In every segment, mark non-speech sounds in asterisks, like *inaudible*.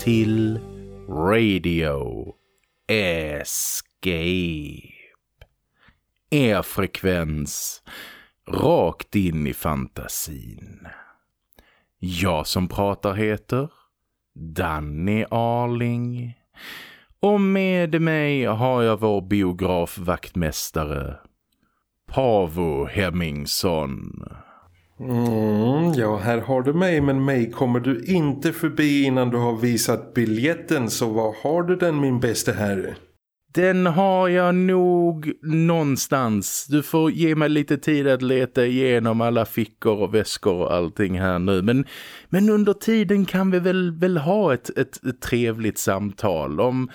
Till Radio Escape. Er frekvens rakt in i fantasin. Jag som pratar heter Danny Arling. Och med mig har jag vår biografvaktmästare Pavo Hemmingsson. Mm, ja, här har du mig, men mig kommer du inte förbi innan du har visat biljetten, så var har du den min bästa herre? Den har jag nog någonstans. Du får ge mig lite tid att leta igenom alla fickor och väskor och allting här nu. Men, men under tiden kan vi väl, väl ha ett, ett, ett trevligt samtal om,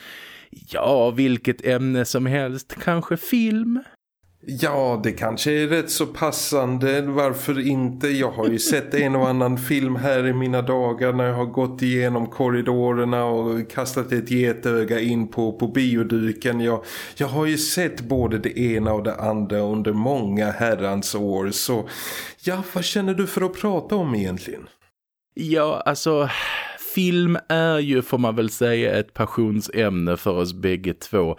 ja, vilket ämne som helst. Kanske film? Ja, det kanske är rätt så passande. Varför inte? Jag har ju sett en och annan film här i mina dagar när jag har gått igenom korridorerna och kastat ett getöga in på, på bioduken. Jag, jag har ju sett både det ena och det andra under många herrans år. Så ja, vad känner du för att prata om egentligen? Ja, alltså film är ju får man väl säga ett passionsämne för oss bägge två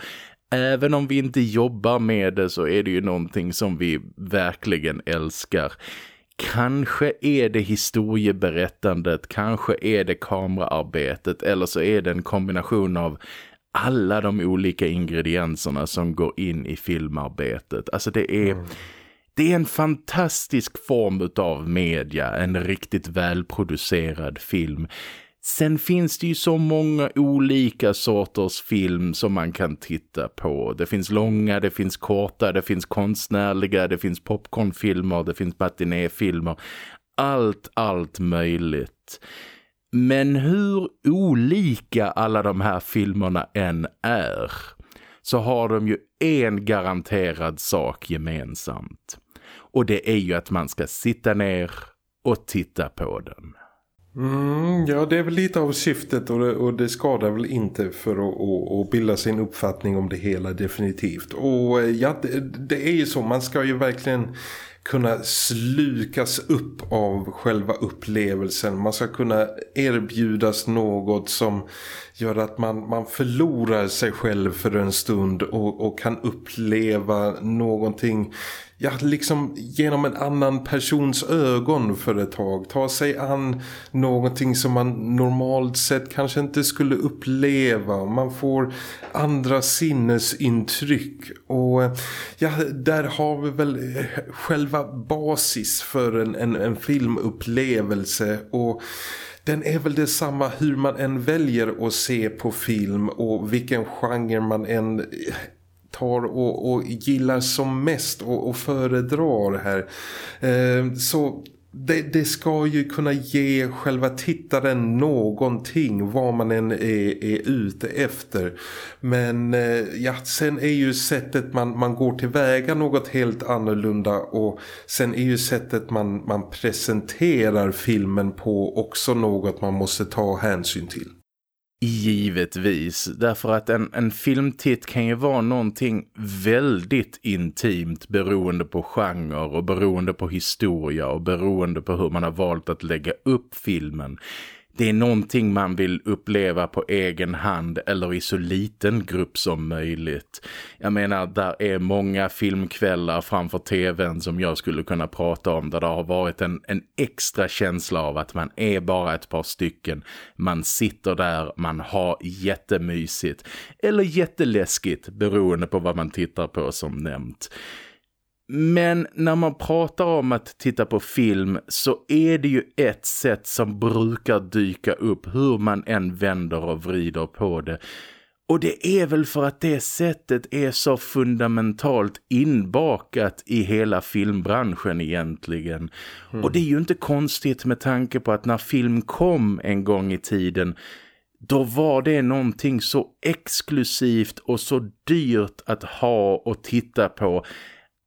även om vi inte jobbar med det så är det ju någonting som vi verkligen älskar. Kanske är det historieberättandet, kanske är det kameraarbetet eller så är det en kombination av alla de olika ingredienserna som går in i filmarbetet. Alltså det är... Mm. Det är en fantastisk form av media, en riktigt välproducerad film. Sen finns det ju så många olika sorters film som man kan titta på. Det finns långa, det finns korta, det finns konstnärliga, det finns popcornfilmer, det finns matinéfilmer. Allt, allt möjligt. Men hur olika alla de här filmerna än är så har de ju en garanterad sak gemensamt. Och det är ju att man ska sitta ner och titta på den. Mm, ja, det är väl lite av syftet och det, och det skadar väl inte för att, att, att bilda sin uppfattning om det hela definitivt. Och eh, ja, det, det är ju så, man ska ju verkligen kunna slukas upp av själva upplevelsen. Man ska kunna erbjudas något som gör att man, man förlorar sig själv för en stund och, och kan uppleva någonting ja, liksom genom en annan persons ögon för ett tag. Ta sig an någonting som man normalt sett kanske inte skulle uppleva. Man får andra sinnesintryck. Och ja, där har vi väl själva basis för en, en, en filmupplevelse. Och den är väl detsamma hur man än väljer att se på film och vilken genre man än tar och, och gillar som mest och, och föredrar här. Eh, så det, det, ska ju kunna ge själva tittaren någonting vad man än är, är ute efter. Men eh, ja, sen är ju sättet man, man går tillväga något helt annorlunda och sen är ju sättet man, man presenterar filmen på också något man måste ta hänsyn till. Givetvis, därför att en, en filmtitt kan ju vara någonting väldigt intimt beroende på genre och beroende på historia och beroende på hur man har valt att lägga upp filmen det är någonting man vill uppleva på egen hand eller i så liten grupp som möjligt. Jag menar, där är många filmkvällar framför tvn som jag skulle kunna prata om där det har varit en, en extra känsla av att man är bara ett par stycken. Man sitter där, man har jättemysigt eller jätteläskigt beroende på vad man tittar på som nämnt. Men när man pratar om att titta på film så är det ju ett sätt som brukar dyka upp hur man än vänder och vrider på det. Och det är väl för att det sättet är så fundamentalt inbakat i hela filmbranschen egentligen. Mm. Och det är ju inte konstigt med tanke på att när film kom en gång i tiden då var det någonting så exklusivt och så dyrt att ha och titta på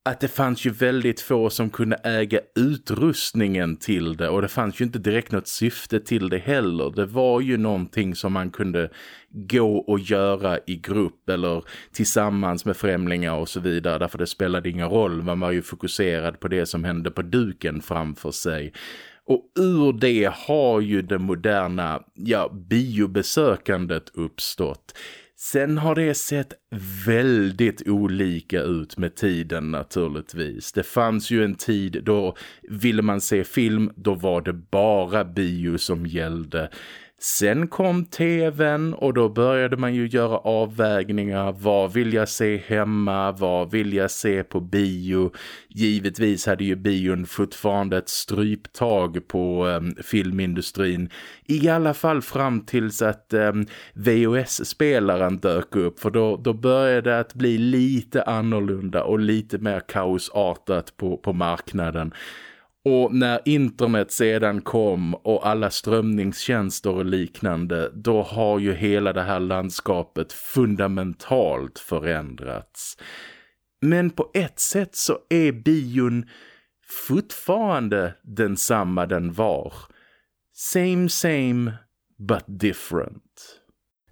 att det fanns ju väldigt få som kunde äga utrustningen till det och det fanns ju inte direkt något syfte till det heller. Det var ju någonting som man kunde gå och göra i grupp eller tillsammans med främlingar och så vidare därför det spelade ingen roll. Man var ju fokuserad på det som hände på duken framför sig. Och ur det har ju det moderna ja, biobesökandet uppstått. Sen har det sett väldigt olika ut med tiden naturligtvis. Det fanns ju en tid då ville man se film, då var det bara bio som gällde. Sen kom tvn och då började man ju göra avvägningar. Vad vill jag se hemma? Vad vill jag se på bio? Givetvis hade ju bion fortfarande ett stryptag på eh, filmindustrin. I alla fall fram tills att eh, VHS-spelaren dök upp. För då, då började det att bli lite annorlunda och lite mer kaosartat på, på marknaden. Och när internet sedan kom och alla strömningstjänster och liknande, då har ju hela det här landskapet fundamentalt förändrats. Men på ett sätt så är bion fortfarande densamma den var. Same same but different.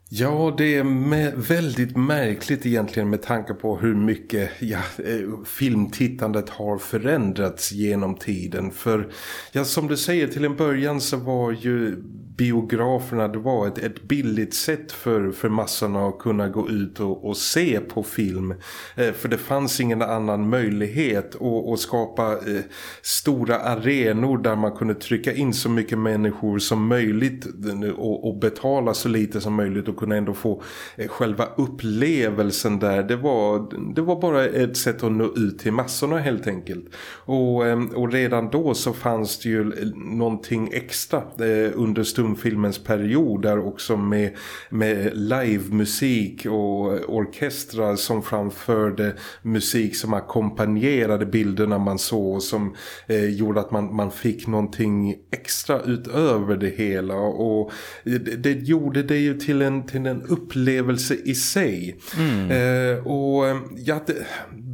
Ja, det är väldigt märkligt egentligen med tanke på hur mycket ja, eh, filmtittandet har förändrats genom tiden. För ja, som du säger, till en början så var ju biograferna det var ett, ett billigt sätt för, för massorna att kunna gå ut och, och se på film. Eh, för det fanns ingen annan möjlighet att, att skapa eh, stora arenor där man kunde trycka in så mycket människor som möjligt eh, och, och betala så lite som möjligt och kunna ändå få eh, själva upplevelsen där. Det var, det var bara ett sätt att nå ut till massorna helt enkelt. Och, ehm, och redan då så fanns det ju eh, någonting extra eh, under stumfilmens period där också med, med livemusik och orkestrar som framförde musik som ackompanjerade bilderna man såg som eh, gjorde att man, man fick någonting extra utöver det hela och det, det gjorde det ju till en, till en upplevelse i sig. Mm. Eh, och ja, det,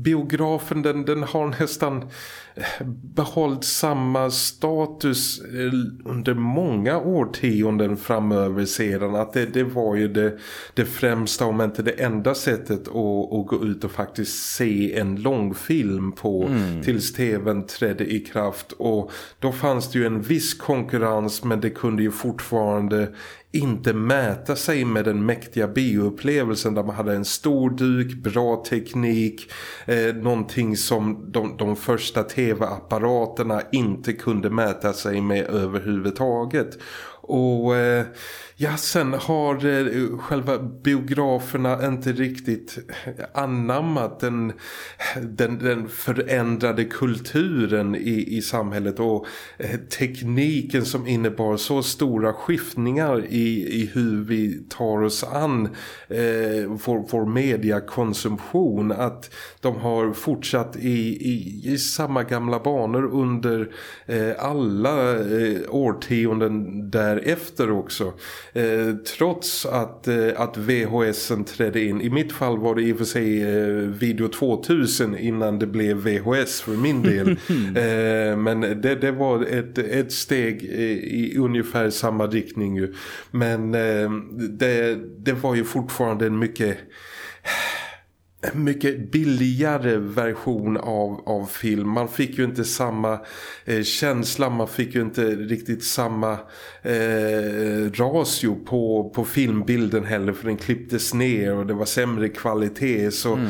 biografen den, den har nästan behållit samma status eh, under många årtionden framöver sedan. Att det, det var ju det, det främsta om inte det enda sättet att, att gå ut och faktiskt se en långfilm på mm. tills tvn trädde i kraft. Och då fanns det ju en viss konkurrens men det kunde ju fortfarande inte mäta sig med den mäktiga bioupplevelsen där man hade en stor duk, bra teknik, eh, någonting som de, de första tv-apparaterna inte kunde mäta sig med överhuvudtaget. Och eh, ja, sen har eh, själva biograferna inte riktigt eh, anammat den, den, den förändrade kulturen i, i samhället och eh, tekniken som innebar så stora skiftningar i, i hur vi tar oss an eh, vår, vår mediakonsumtion att de har fortsatt i, i, i samma gamla banor under eh, alla eh, årtionden därefter också. Eh, trots att, eh, att VHSen trädde in. I mitt fall var det i och för sig eh, Video 2000 innan det blev VHS för min del. *laughs* men det, det var ett, ett steg i ungefär samma riktning. Ju. Men det, det var ju fortfarande en mycket mycket billigare version av, av film. Man fick ju inte samma eh, känsla, man fick ju inte riktigt samma eh, rasio på, på filmbilden heller för den klipptes ner och det var sämre kvalitet så mm.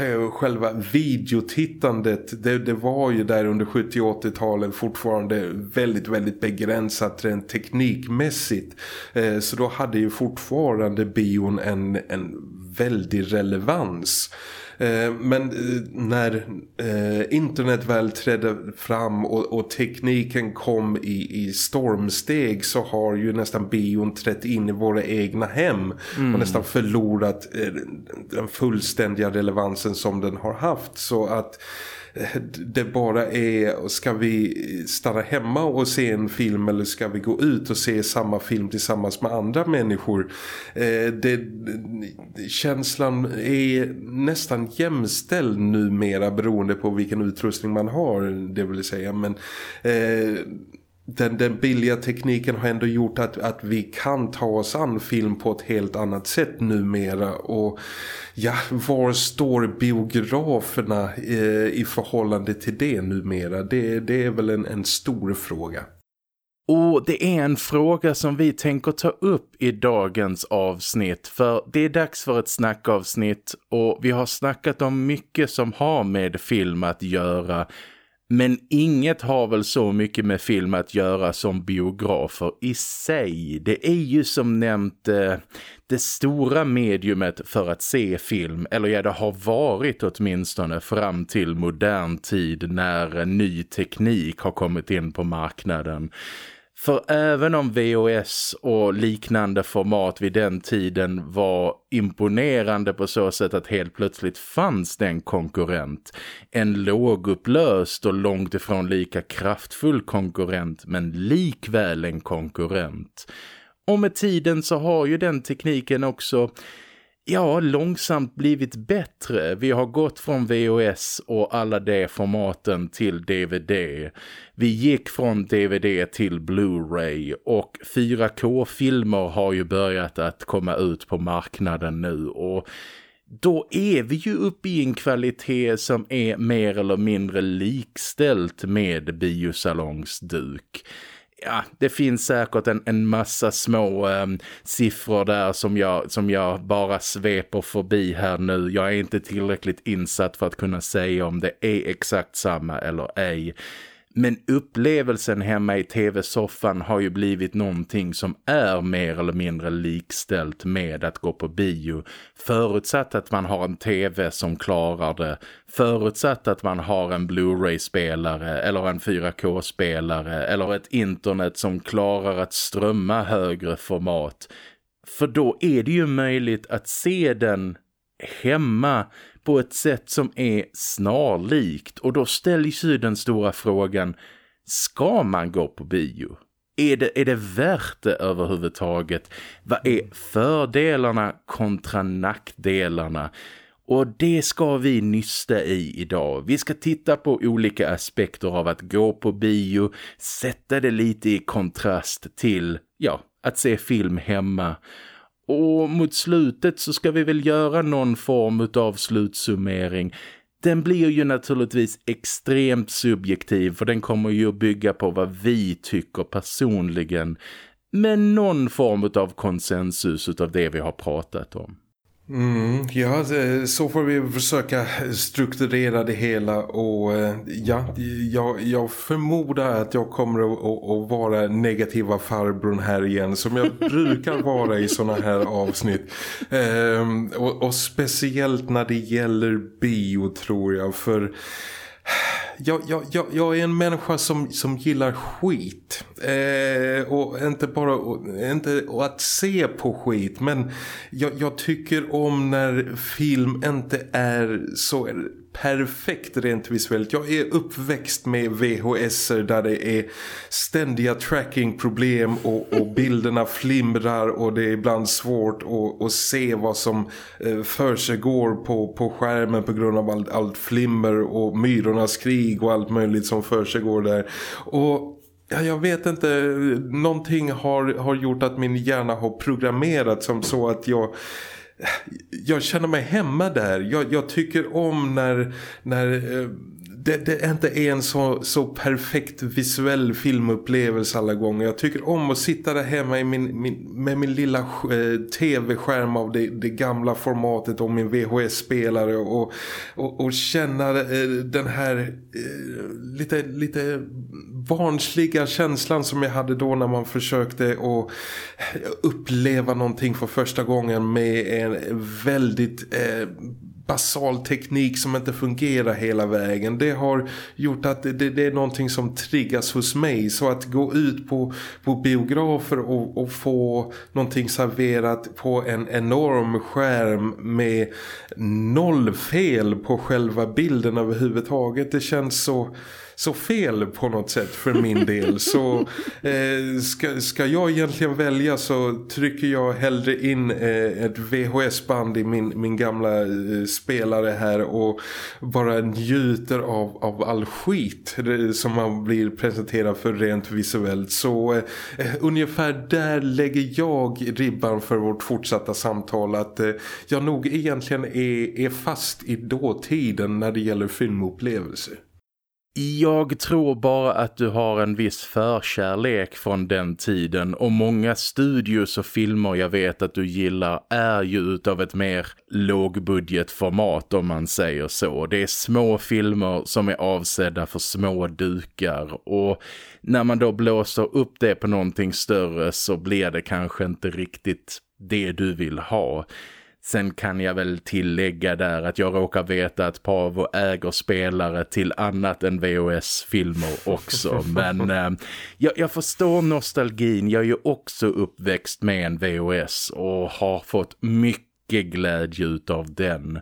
eh, själva videotittandet det, det var ju där under 70- 80-talet fortfarande väldigt väldigt begränsat rent teknikmässigt eh, så då hade ju fortfarande bion en, en väldig relevans. Eh, men eh, när eh, internet väl trädde fram och, och tekniken kom i, i, stormsteg så har ju nästan bion trätt in i våra egna hem mm. och nästan förlorat den fullständiga relevansen som den har haft så att det bara är, ska vi stanna hemma och se en film eller ska vi gå ut och se samma film tillsammans med andra människor? Eh, det, känslan är nästan jämställd numera beroende på vilken utrustning man har, det vill säga. Men eh, den, den billiga tekniken har ändå gjort att, att vi kan ta oss an film på ett helt annat sätt numera och ja, var står biograferna eh, i förhållande till det numera? Det, det är väl en, en stor fråga. Och det är en fråga som vi tänker ta upp i dagens avsnitt för det är dags för ett snackavsnitt och vi har snackat om mycket som har med film att göra men inget har väl så mycket med film att göra som biografer i sig. Det är ju som nämnt eh, det stora mediumet för att se film. Eller ja, det har varit åtminstone fram till modern tid när eh, ny teknik har kommit in på marknaden. För även om VHS och liknande format vid den tiden var imponerande på så sätt att helt plötsligt fanns det en konkurrent. En lågupplöst och långt ifrån lika kraftfull konkurrent men likväl en konkurrent. Och med tiden så har ju den tekniken också ja, långsamt blivit bättre. Vi har gått från VHS och alla de formaten till DVD. Vi gick från DVD till Blu-ray och 4K-filmer har ju börjat att komma ut på marknaden nu och då är vi ju uppe i en kvalitet som är mer eller mindre likställt med biosalongsduk ja, det finns säkert en, en massa små um, siffror där som jag, som jag bara sveper förbi här nu. Jag är inte tillräckligt insatt för att kunna säga om det är exakt samma eller ej. Men upplevelsen hemma i tv-soffan har ju blivit någonting som är mer eller mindre likställt med att gå på bio. Förutsatt att man har en tv som klarar det. Förutsatt att man har en Blu-ray-spelare eller en 4K-spelare eller ett internet som klarar att strömma högre format. För då är det ju möjligt att se den hemma på ett sätt som är snarlikt och då ställs ju den stora frågan ska man gå på bio? Är det, är det värt det överhuvudtaget? Vad är fördelarna kontra nackdelarna? Och det ska vi nysta i idag. Vi ska titta på olika aspekter av att gå på bio, sätta det lite i kontrast till, ja, att se film hemma och mot slutet så ska vi väl göra någon form av slutsummering. Den blir ju naturligtvis extremt subjektiv för den kommer ju att bygga på vad vi tycker personligen. Men någon form av konsensus av det vi har pratat om. Mm, ja, så får vi försöka strukturera det hela och eh, ja, jag, jag förmodar att jag kommer att, att, vara negativa farbrorn här igen som jag *laughs* brukar vara i såna här avsnitt. Ehm, och, och speciellt när det gäller bio tror jag för jag, jag, jag, jag är en människa som, som gillar skit. Eh, och inte bara inte att se på skit. Men jag, jag tycker om när film inte är så perfekt rent visuellt. Jag är uppväxt med VHS där det är ständiga trackingproblem och, och *laughs* bilderna flimrar och det är ibland svårt att, att se vad som eh, för sig går på, på skärmen på grund av allt, allt flimmer och myrornas krig och allt möjligt som för sig går där. Och Ja, jag vet inte, någonting har, har gjort att min hjärna har programmerat som så att jag jag känner mig hemma där. Jag, jag tycker om när, när eh, det, det inte är en så, så perfekt visuell filmupplevelse alla gånger. Jag tycker om att sitta där hemma i min, min, med min lilla eh, tv-skärm av det, det, gamla formatet och min VHS-spelare och, och, och, känna eh, den här eh, lite, lite barnsliga känslan som jag hade då när man försökte att uppleva någonting för första gången med en väldigt eh, basal teknik som inte fungerar hela vägen. Det har gjort att det, det är någonting som triggas hos mig. Så att gå ut på, på biografer och, och få någonting serverat på en enorm skärm med noll fel på själva bilden överhuvudtaget. Det känns så så fel på något sätt för min del. Så eh, ska, ska jag egentligen välja så trycker jag hellre in eh, ett VHS-band i min, min gamla eh, spelare här och bara njuter av, av all skit som man blir presenterad för rent visuellt. Så eh, eh, ungefär där lägger jag ribban för vårt fortsatta samtal att eh, jag nog egentligen är, är fast i dåtiden när det gäller filmupplevelser. Jag tror bara att du har en viss förkärlek från den tiden och många studios och filmer jag vet att du gillar är ju utav ett mer lågbudgetformat om man säger så. Det är små filmer som är avsedda för små dukar och när man då blåser upp det på någonting större så blir det kanske inte riktigt det du vill ha. Sen kan jag väl tillägga där att jag råkar veta att Pavo äger spelare till annat än VHS-filmer också. *laughs* Men eh, jag, jag, förstår nostalgin. Jag är ju också uppväxt med en VHS och har fått mycket glädje av den.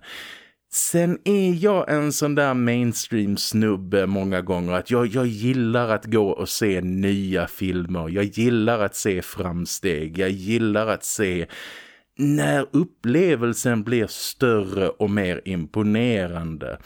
Sen är jag en sån där mainstream snubbe många gånger att jag, jag gillar att gå och se nya filmer. Jag gillar att se framsteg. Jag gillar att se när upplevelsen blir större och mer imponerande.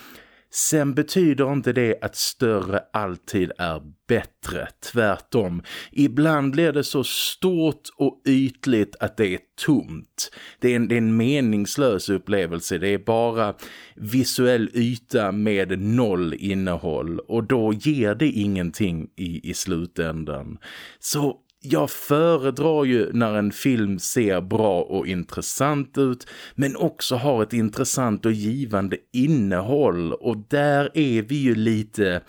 Sen betyder inte det att större alltid är bättre, tvärtom. Ibland blir det så stort och ytligt att det är tomt. Det är en, det är en meningslös upplevelse, det är bara visuell yta med noll innehåll och då ger det ingenting i, i slutändan. Så jag föredrar ju när en film ser bra och intressant ut men också har ett intressant och givande innehåll och där är vi ju lite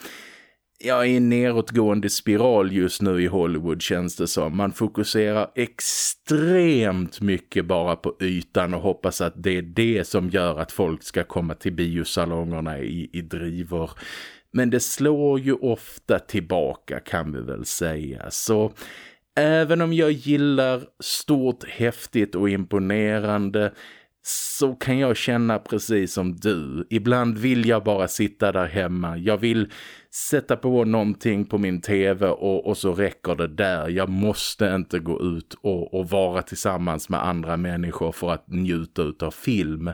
ja, i en nedåtgående spiral just nu i Hollywood känns det som. Man fokuserar extremt mycket bara på ytan och hoppas att det är det som gör att folk ska komma till biosalongerna i, i drivor. Men det slår ju ofta tillbaka kan vi väl säga. Så Även om jag gillar stort, häftigt och imponerande så kan jag känna precis som du. Ibland vill jag bara sitta där hemma. Jag vill sätta på någonting på min tv och, och så räcker det där. Jag måste inte gå ut och, och vara tillsammans med andra människor för att njuta av film.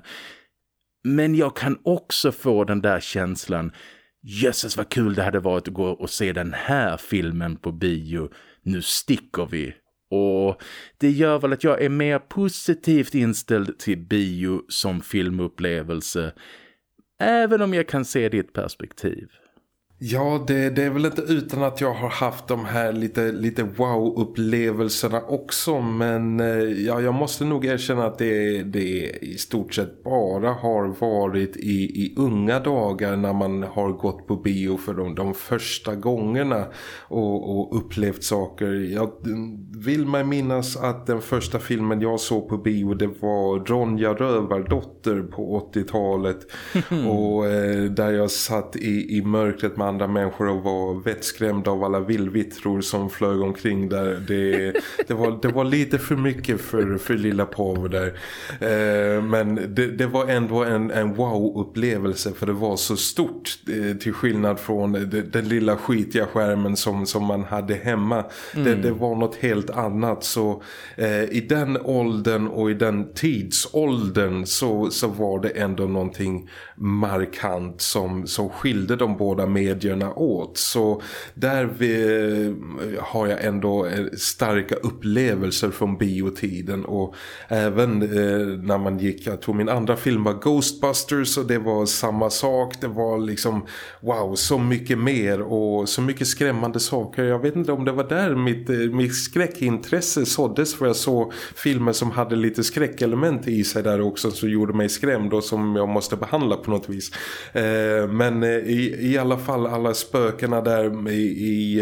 Men jag kan också få den där känslan Jösses vad kul det hade varit att gå och se den här filmen på bio nu sticker vi. Och det gör väl att jag är mer positivt inställd till bio som filmupplevelse. Även om jag kan se ditt perspektiv. Ja, det, det, är väl inte utan att jag har haft de här lite, lite wow-upplevelserna också. Men eh, ja, jag måste nog erkänna att det, det i stort sett bara har varit i, i unga dagar när man har gått på bio för de, de första gångerna och, och upplevt saker. Jag vill mig minnas att den första filmen jag såg på bio det var Ronja Rövardotter på 80-talet. *laughs* och eh, där jag satt i, i mörkret med andra människor och var vettskrämda av alla villvittror som flög omkring där. Det, det, var, det var lite för mycket för, för lilla Pav där. Eh, men det, det, var ändå en, en wow-upplevelse för det var så stort eh, till skillnad från den, lilla skitiga skärmen som, som man hade hemma. Mm. Det, det, var något helt annat så eh, i den åldern och i den tidsåldern så, så var det ändå någonting markant som, som skilde de båda med medierna åt. Så där vi, eh, har jag ändå eh, starka upplevelser från biotiden och även eh, när man gick, jag tror min andra film var Ghostbusters och det var samma sak. Det var liksom, wow, så mycket mer och så mycket skrämmande saker. Jag vet inte om det var där mitt, eh, mitt skräckintresse såddes för jag såg filmer som hade lite skräckelement i sig där också som gjorde mig skrämd och som jag måste behandla på något vis. Eh, men i, i alla fall alla spökena där i, i,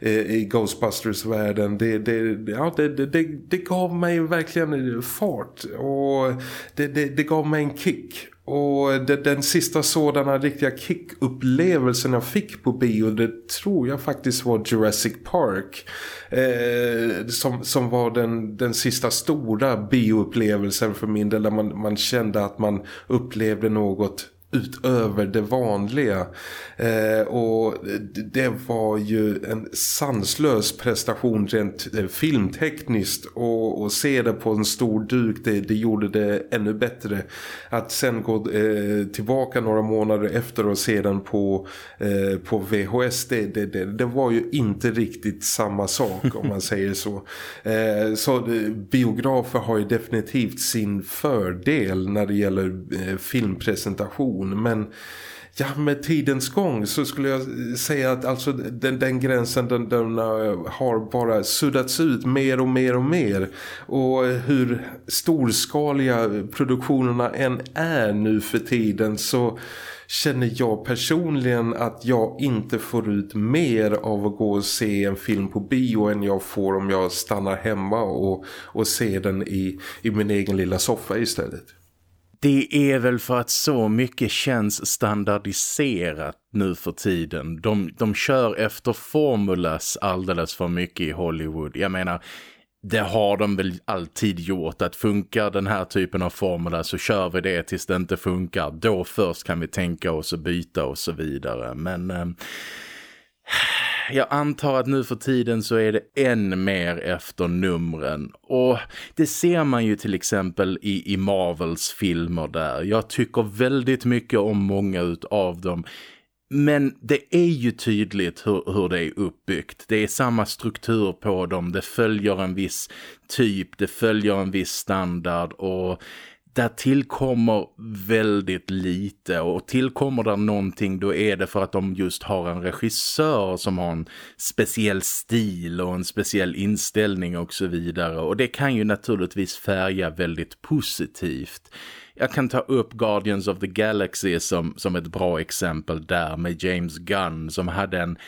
eh, i Ghostbusters-världen det, det, ja, det, det, det, gav mig verkligen fart och det, det, det gav mig en kick och det, den sista sådana riktiga kickupplevelsen jag fick på bio det tror jag faktiskt var Jurassic Park. Eh, som, som var den, den sista stora bioupplevelsen för min del där man, man kände att man upplevde något utöver det vanliga. Eh, och det var ju en sanslös prestation rent eh, filmtekniskt. Och, och, se det på en stor duk det, det gjorde det ännu bättre. Att sen gå eh, tillbaka några månader efter och se den på, eh, på VHS det, det, det, det, var ju inte riktigt samma sak om man *laughs* säger så. Eh, så biografer har ju definitivt sin fördel när det gäller filmpresentation men ja, med tidens gång så skulle jag säga att alltså den, den gränsen den, den eh, har bara suddats ut mer och mer och mer och hur storskaliga produktionerna än är nu för tiden så känner jag personligen att jag inte får ut mer av att gå och se en film på bio än jag får om jag stannar hemma och, och ser den i, i min egen lilla soffa istället. Det är väl för att så mycket känns standardiserat nu för tiden. De, de kör efter formulas alldeles för mycket i Hollywood. Jag menar, det har de väl alltid gjort. Att funkar den här typen av formula så kör vi det tills det inte funkar. Då först kan vi tänka oss att byta och så vidare. Men... Eh, jag antar att nu för tiden så är det än mer efter numren. Och det ser man ju till exempel i, i Marvels filmer där. Jag tycker väldigt mycket om många av dem. Men det är ju tydligt hur, hur det är uppbyggt. Det är samma struktur på dem. Det följer en viss typ. Det följer en viss standard. Och där tillkommer väldigt lite och tillkommer där någonting då är det för att de just har en regissör som har en speciell stil och en speciell inställning och så vidare och det kan ju naturligtvis färga väldigt positivt. Jag kan ta upp Guardians of the Galaxy som, som ett bra exempel där med James Gunn som hade en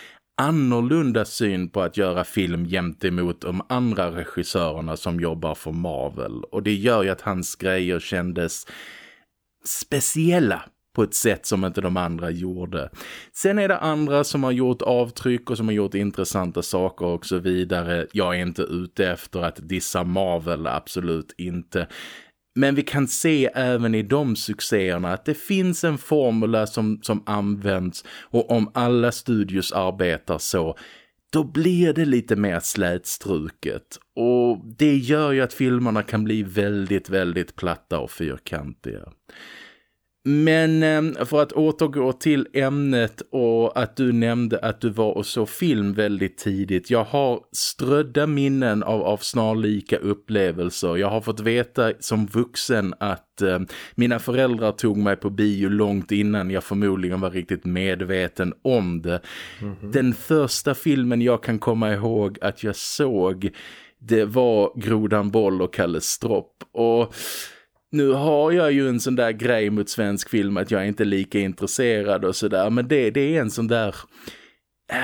annorlunda syn på att göra film jämt emot de andra regissörerna som jobbar för Marvel. Och det gör ju att hans grejer kändes speciella på ett sätt som inte de andra gjorde. Sen är det andra som har gjort avtryck och som har gjort intressanta saker och så vidare. Jag är inte ute efter att dissa Marvel, absolut inte. Men vi kan se även i de succéerna att det finns en formula som, som används och om alla studios arbetar så då blir det lite mer slätstruket och det gör ju att filmerna kan bli väldigt, väldigt platta och fyrkantiga. Men eh, för att återgå till ämnet och att du nämnde att du var och så film väldigt tidigt. Jag har strödda minnen av, av snarlika upplevelser. Jag har fått veta som vuxen att eh, mina föräldrar tog mig på bio långt innan jag förmodligen var riktigt medveten om det. Mm -hmm. Den första filmen jag kan komma ihåg att jag såg det var Grodan Boll och Kalle Stropp och nu har jag ju en sån där grej mot svensk film att jag är inte lika intresserad och sådär. Men det, det är en sån där äh,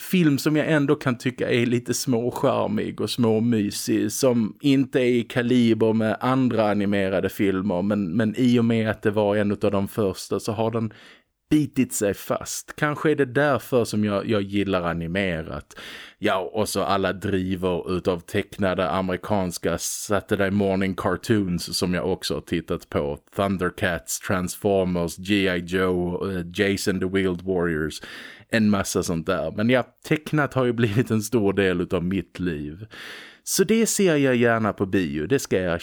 film som jag ändå kan tycka är lite småcharmig och småmysig. Som inte är i kaliber med andra animerade filmer. Men, men i och med att det var en av de första så har den bitit sig fast. Kanske är det därför som jag, jag gillar animerat. Ja, och så alla driver utav tecknade amerikanska Saturday morning cartoons som jag också har tittat på. Thundercats, Transformers, G.I. Joe, eh, Jason the Wild Warriors. En massa sånt där. Men ja, tecknat har ju blivit en stor del utav mitt liv. Så det ser jag gärna på bio, det ska jag.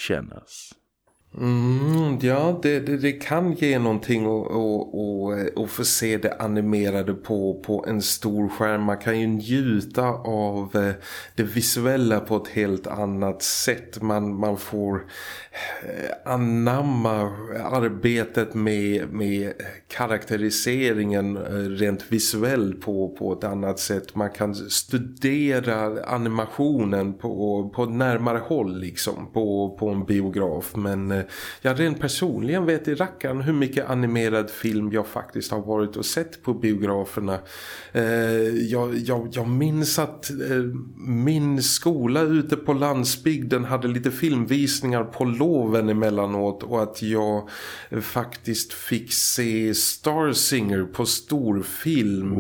Mm, ja, det, det, det, kan ge någonting att och, och, och få se det animerade på, på en stor skärm. Man kan ju njuta av eh, det visuella på ett helt annat sätt. Man, man får eh, anamma arbetet med, med karaktäriseringen eh, rent visuellt på, på ett annat sätt. Man kan studera animationen på, på närmare håll liksom på, på en biograf. Men jag rent personligen vet i rackan hur mycket animerad film jag faktiskt har varit och sett på biograferna. Eh, jag, jag, jag minns att eh, min skola ute på landsbygden hade lite filmvisningar på loven emellanåt och att jag faktiskt fick se Star Singer på storfilm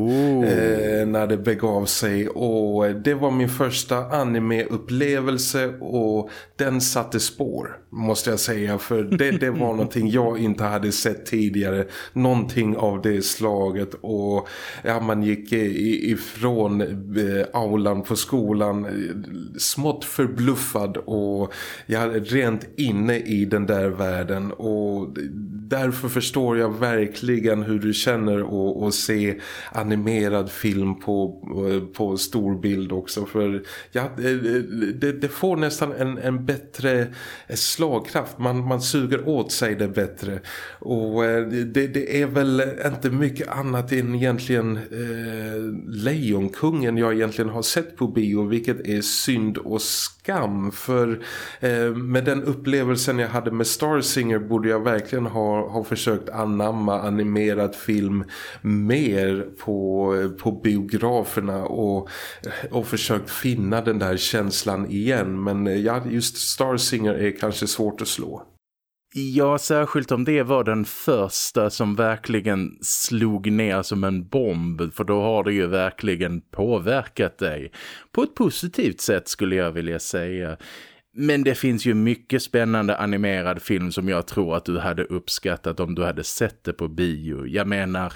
eh, när det begav sig. Och det var min första anime-upplevelse och den satte spår måste jag säga för det, det var *laughs* någonting jag inte hade sett tidigare. Någonting av det slaget. Och ja, man gick ifrån eh, aulan på skolan eh, smått förbluffad och jag rent inne i den där världen. Och därför förstår jag verkligen hur du känner att se animerad film på, på stor bild också. För ja, det, det, det får nästan en, en bättre slagkraft. Man man, man suger åt sig det bättre. Och eh, det, det, är väl inte mycket annat än egentligen eh, Lejonkungen jag egentligen har sett på bio. Vilket är synd och skam. För eh, med den upplevelsen jag hade med Star Singer borde jag verkligen ha, ha försökt anamma animerad film mer på, på biograferna och, och försökt finna den där känslan igen. Men eh, ja, just Star Singer är kanske svårt att slå. Ja, särskilt om det var den första som verkligen slog ner som en bomb. För då har det ju verkligen påverkat dig. På ett positivt sätt skulle jag vilja säga. Men det finns ju mycket spännande animerad film som jag tror att du hade uppskattat om du hade sett det på bio. Jag menar,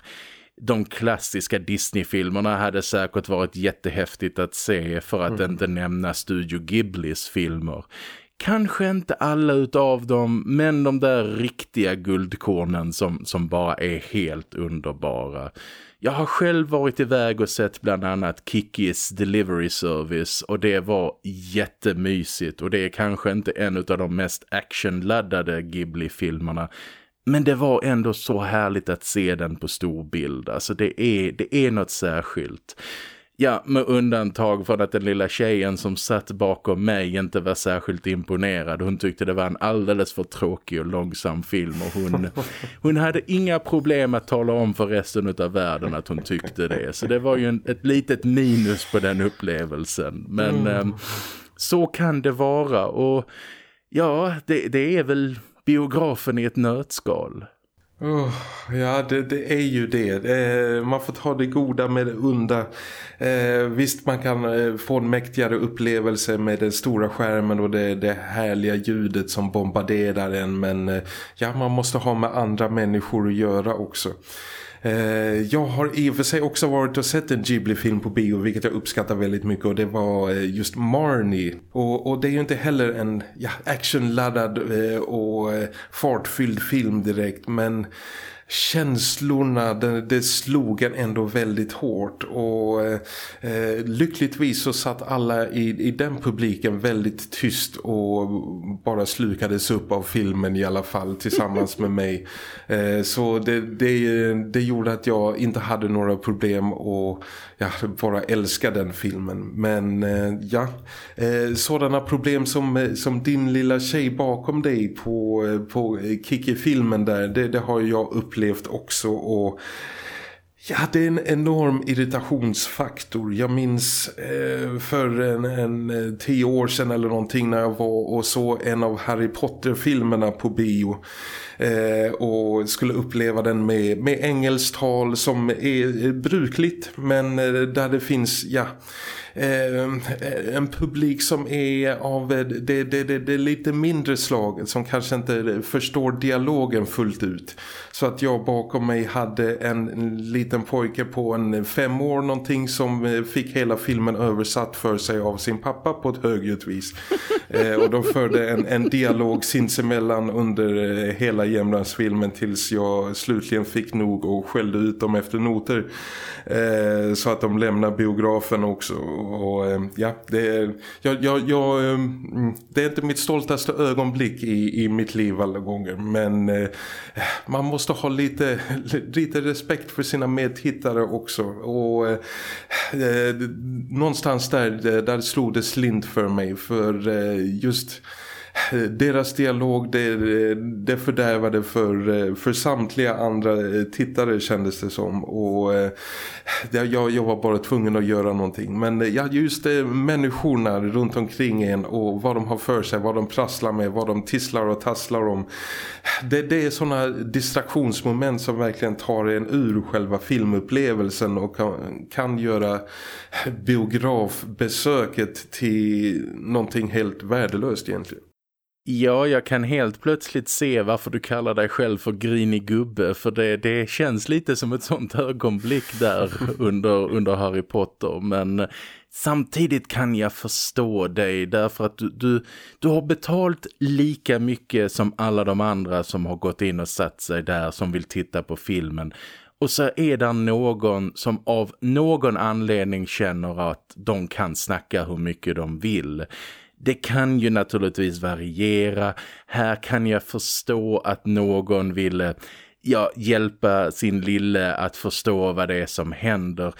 de klassiska Disney-filmerna hade säkert varit jättehäftigt att se för att mm. inte nämna Studio Ghiblis filmer. Kanske inte alla utav dem, men de där riktiga guldkornen som, som bara är helt underbara. Jag har själv varit iväg och sett bland annat Kikis Delivery Service och det var jättemysigt och det är kanske inte en av de mest actionladdade Ghibli-filmerna men det var ändå så härligt att se den på stor bild. Alltså det är, det är något särskilt. Ja, med undantag för att den lilla tjejen som satt bakom mig inte var särskilt imponerad. Hon tyckte det var en alldeles för tråkig och långsam film och hon, *laughs* hon hade inga problem att tala om för resten av världen att hon tyckte det. Så det var ju en, ett litet minus på den upplevelsen. Men mm. eh, så kan det vara och ja, det, det är väl biografen i ett nötskal. Oh, ja, det, det, är ju det. Eh, man får ta det goda med det onda. Eh, visst, man kan eh, få en mäktigare upplevelse med den stora skärmen och det, det härliga ljudet som bombarderar en. Men eh, ja, man måste ha med andra människor att göra också. Eh, jag har i och för sig också varit och sett en Ghibli-film på bio vilket jag uppskattar väldigt mycket och det var eh, just Marnie. Och, och det är ju inte heller en ja, actionladdad eh, och fartfylld film direkt men känslorna, det, det slog en ändå väldigt hårt och eh, lyckligtvis så satt alla i, i den publiken väldigt tyst och bara slukades upp av filmen i alla fall tillsammans med mig. *laughs* Eh, så det, det, det gjorde att jag inte hade några problem och jag bara älskar den filmen. Men eh, ja, eh, sådana problem som, eh, som din lilla tjej bakom dig på, på Kiki-filmen där, det, det har jag upplevt också och... Ja, det är en enorm irritationsfaktor. Jag minns eh, för en, en eh, tio år sedan eller någonting när jag var och såg en av Harry Potter-filmerna på bio. Eh, och skulle uppleva den med, med engelskt som är brukligt men eh, där det finns, ja eh, en publik som är av eh, det, det, det, det lite mindre slaget som kanske inte förstår dialogen fullt ut. Så att jag bakom mig hade en, liten pojke på en fem år någonting som eh, fick hela filmen översatt för sig av sin pappa på ett högljutt vis. eh, och de förde en, en dialog sinsemellan under hela jämlandsfilmen tills jag slutligen fick nog och skällde ut dem efter noter. Eh, så att de lämnar biografen också. Och eh, ja, det är, jag, jag, jag, ehm, det är inte mitt stoltaste ögonblick i, i mitt liv alla gånger. Men eh, man måste ha lite, lite respekt för sina medtittare också. Och eh, eh, någonstans där, där slog det slint för mig. För eh, just deras dialog det, det fördärvade för, för samtliga andra eh, tittare kändes det som. Och eh, det, jag, jag var bara tvungen att göra någonting. Men eh, ja, just det, människorna runt omkring en och vad de har för sig, vad de prasslar med, vad de tisslar och tasslar om. Det, det är sådana distraktionsmoment som verkligen tar en ur själva filmupplevelsen och kan, kan göra biografbesöket till någonting helt värdelöst egentligen. Ja, jag kan helt plötsligt se varför du kallar dig själv för grinig gubbe för det, det känns lite som ett sånt ögonblick där *laughs* under, under Harry Potter. Men samtidigt kan jag förstå dig därför att du, du, du har betalt lika mycket som alla de andra som har gått in och satt sig där som vill titta på filmen. Och så är det någon som av någon anledning känner att de kan snacka hur mycket de vill Det kan ju naturligtvis variera. Här kan jag förstå att någon ville ja, hjälpa sin lille att förstå vad det är som händer.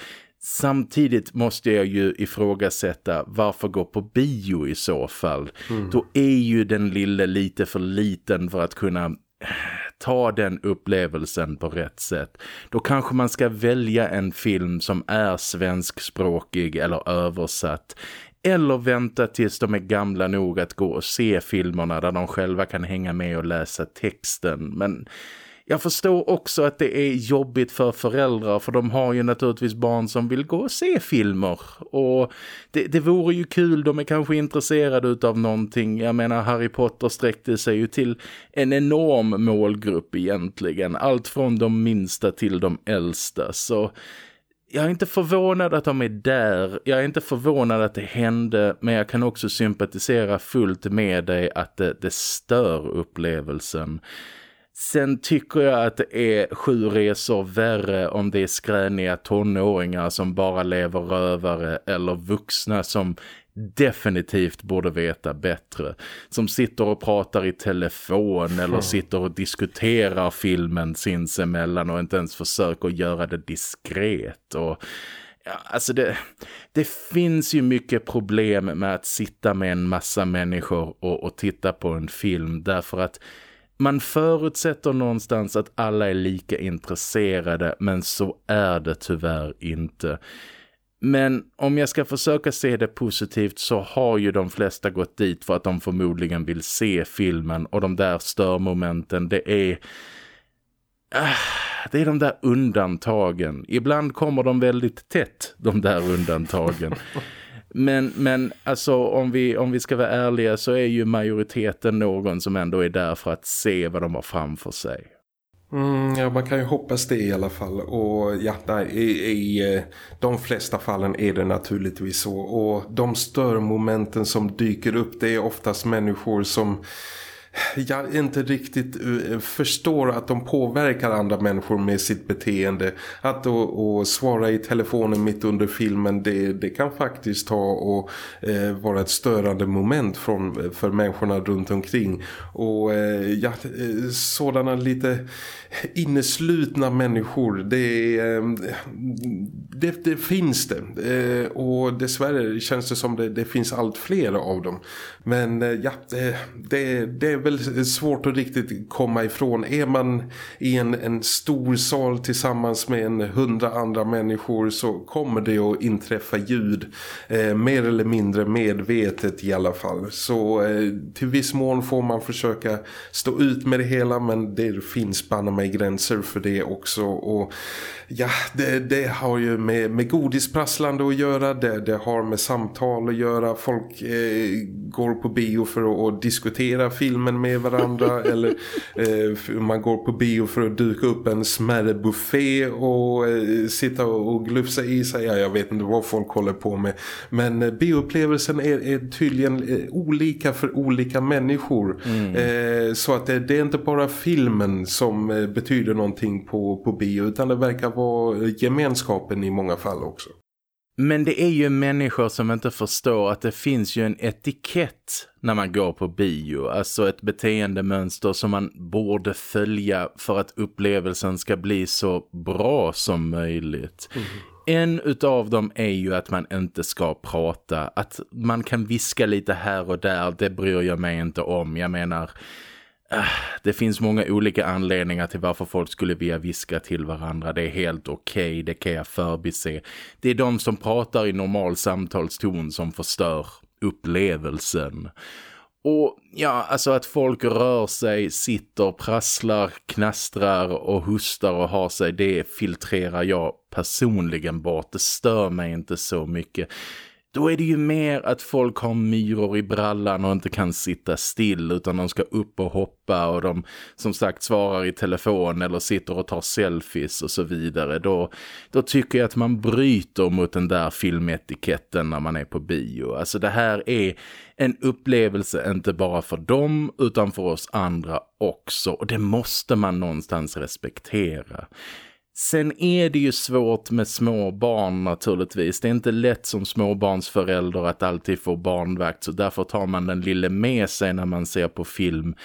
Samtidigt måste jag ju ifrågasätta varför gå på bio i så fall. Mm. Då är ju den lille lite för liten för att kunna ta den upplevelsen på rätt sätt. Då kanske man ska välja en film som är svenskspråkig eller översatt. Eller vänta tills de är gamla nog att gå och se filmerna där de själva kan hänga med och läsa texten. Men jag förstår också att det är jobbigt för föräldrar för de har ju naturligtvis barn som vill gå och se filmer. Och det, det vore ju kul, de är kanske intresserade av någonting. Jag menar Harry Potter sträckte sig ju till en enorm målgrupp egentligen. Allt från de minsta till de äldsta. Så jag är inte förvånad att de är där. Jag är inte förvånad att det hände. Men jag kan också sympatisera fullt med dig att det, det stör upplevelsen. Sen tycker jag att det är sju resor värre om det är skräniga tonåringar som bara lever rövare eller vuxna som definitivt borde veta bättre. Som sitter och pratar i telefon eller sitter och diskuterar filmen sinsemellan och inte ens försöker göra det diskret. Och Ja, alltså det, det finns ju mycket problem med att sitta med en massa människor och, och titta på en film därför att man förutsätter någonstans att alla är lika intresserade men så är det tyvärr inte. Men om jag ska försöka se det positivt så har ju de flesta gått dit för att de förmodligen vill se filmen och de där störmomenten det är... Ah, det är de där undantagen. Ibland kommer de väldigt tätt, de där undantagen. Men, men alltså om vi, om vi ska vara ärliga så är ju majoriteten någon som ändå är där för att se vad de har framför sig. Mm, ja, man kan ju hoppas det i alla fall. Och ja, nej, i, i eh, de flesta fallen är det naturligtvis så. Och de störmomenten som dyker upp det är oftast människor som jag inte riktigt eh, förstår att de påverkar andra människor med sitt beteende. Att och, och svara i telefonen mitt under filmen, det, det kan faktiskt ta och eh, vara ett störande moment från, eh, för människorna runt omkring. Och eh, ja, eh, sådana lite inneslutna människor, det, det, det finns det. Eh, och dessvärre känns det som det, det finns allt fler av dem. Men ja, det, det, det väl svårt att riktigt komma ifrån. Är man i en, en stor sal tillsammans med en hundra andra människor så kommer det att inträffa ljud. Eh, mer eller mindre medvetet i alla fall. Så eh, till viss mån får man försöka stå ut med det hela men det finns banna mig gränser för det också. Och ja, det, det har ju med, med godisprasslande att göra. Det, det har med samtal att göra. Folk eh, går på bio för att diskutera filmen med varandra *laughs* eller eh, man går på bio för att duka upp en smärre buffé och eh, sitta och glufsa i sig. Ja, jag vet inte vad folk håller på med. Men eh, bioupplevelsen är, är tydligen eh, olika för olika människor. Mm. Eh, så att det, det, är inte bara filmen som eh, betyder någonting på, på bio utan det verkar vara gemenskapen i många fall också. Men det är ju människor som inte förstår att det finns ju en etikett när man går på bio. Alltså ett beteendemönster som man borde följa för att upplevelsen ska bli så bra som möjligt. Mm. En utav dem är ju att man inte ska prata. Att man kan viska lite här och där, det bryr jag mig inte om. Jag menar Äh, det finns många olika anledningar till varför folk skulle vilja viska till varandra. Det är helt okej, okay, det kan jag förbise. Det är de som pratar i normal samtalston som förstör upplevelsen. Och ja, alltså att folk rör sig, sitter, prasslar, knastrar och hustar och har sig, det filtrerar jag personligen bort. Det stör mig inte så mycket. Då är det ju mer att folk har myror i brallan och inte kan sitta still utan de ska upp och hoppa och de som sagt svarar i telefon eller sitter och tar selfies och så vidare. Då, då tycker jag att man bryter mot den där filmetiketten när man är på bio. Alltså det här är en upplevelse inte bara för dem utan för oss andra också och det måste man någonstans respektera. Sen är det ju svårt med små barn naturligtvis. Det är inte lätt som småbarnsförälder att alltid få barnvakt så därför tar man den lille med sig när man ser på film.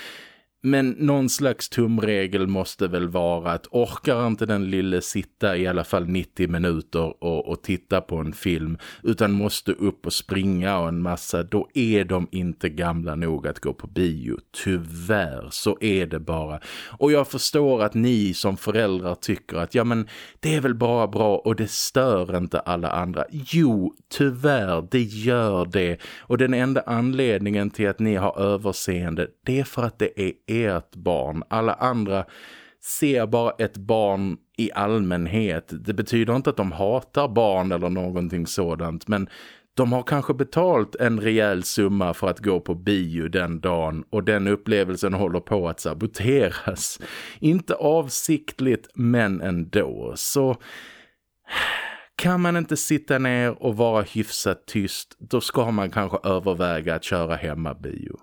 Men någon slags tumregel måste väl vara att orkar inte den lille sitta i alla fall 90 minuter och, och, titta på en film utan måste upp och springa och en massa, då är de inte gamla nog att gå på bio. Tyvärr så är det bara. Och jag förstår att ni som föräldrar tycker att ja men det är väl bara bra och det stör inte alla andra. Jo, tyvärr, det gör det. Och den enda anledningen till att ni har överseende det är för att det är ert barn. Alla andra ser bara ett barn i allmänhet. Det betyder inte att de hatar barn eller någonting sådant men de har kanske betalt en rejäl summa för att gå på bio den dagen och den upplevelsen håller på att saboteras. Inte avsiktligt men ändå. Så kan man inte sitta ner och vara hyfsat tyst då ska man kanske överväga att köra hemma bio.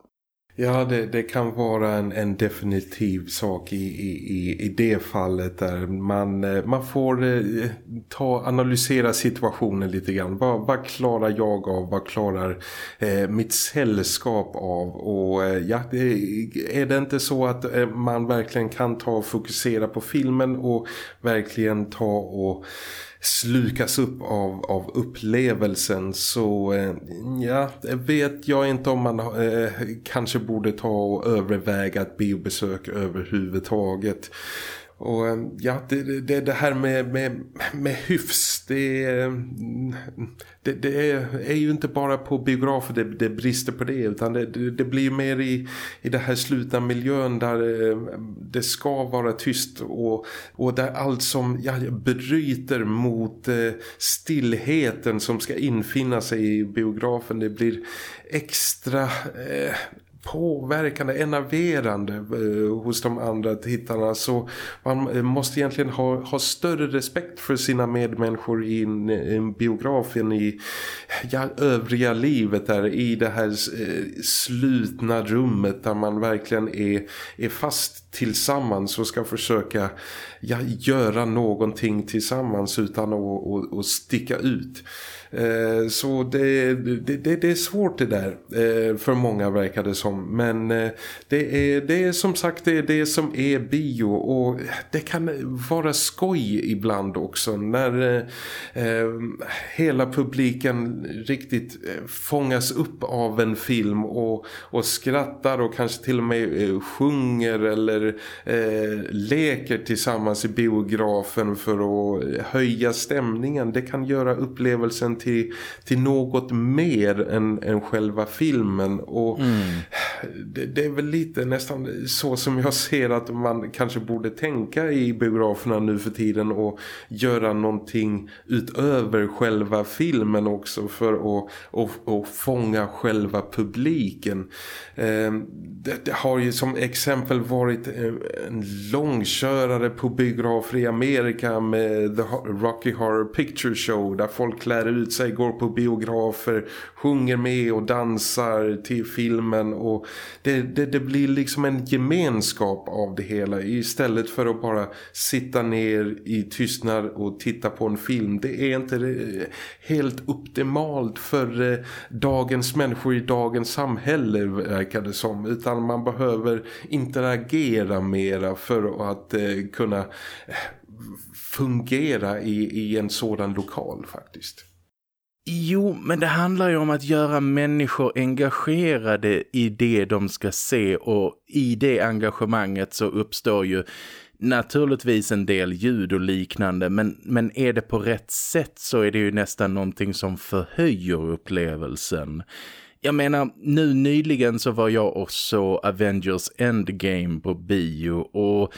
Ja, det, det, kan vara en, en definitiv sak i, i, i det fallet där man, eh, man får eh, ta analysera situationen lite grann. Vad, vad klarar jag av? Vad klarar eh, mitt sällskap av? Och eh, ja, det, är det inte så att eh, man verkligen kan ta och fokusera på filmen och verkligen ta och slukas upp av, av upplevelsen så eh, ja, vet jag inte om man eh, kanske borde ta och överväga ett biobesök överhuvudtaget. Och eh, ja, det, det, det här med, med, med hyfs, det, det, det är ju inte bara på biografer det, det brister på det utan det, det, blir mer i, i den här slutna miljön där eh, det ska vara tyst och, och där allt som ja, bryter mot eh, stillheten som ska infinna sig i biografen det blir extra eh, påverkande, enerverande eh, hos de andra tittarna så man eh, måste egentligen ha, ha större respekt för sina medmänniskor i en, en biograf än i ja, övriga livet där i det här eh, slutna rummet där man verkligen är, är fast tillsammans och ska försöka ja, göra någonting tillsammans utan att, att, att sticka ut. Eh, så det, det, det, är svårt det där eh, för många verkar det som. Men eh, det, är, det är som sagt det, är det som är bio och det kan vara skoj ibland också när hela publiken riktigt fångas upp av en film och, och skrattar och kanske till och med sjunger eller leker tillsammans i biografen för att höja stämningen. Det kan göra upplevelsen till, till något mer än, än själva filmen och mm det, det, är väl lite nästan så som jag ser att man kanske borde tänka i biograferna nu för tiden och göra någonting utöver själva filmen också för att och, och fånga själva publiken. Ehm, det, det, har ju som exempel varit eh, en långkörare på biografer i Amerika med The Rocky Horror Picture Show där folk klär ut sig, går på biografer, sjunger med och dansar till filmen och det, det, det blir liksom en gemenskap av det hela istället för att bara sitta ner i tystnad och titta på en film. Det är inte helt optimalt för eh, dagens människor i dagens samhälle verkar det som utan man behöver interagera mera för att eh, kunna eh, fungera i, i en sådan lokal faktiskt. Jo, men det handlar ju om att göra människor engagerade i det de ska se och i det engagemanget så uppstår ju naturligtvis en del ljud och liknande men, men är det på rätt sätt så är det ju nästan någonting som förhöjer upplevelsen. Jag menar, nu nyligen så var jag också Avengers Endgame på bio och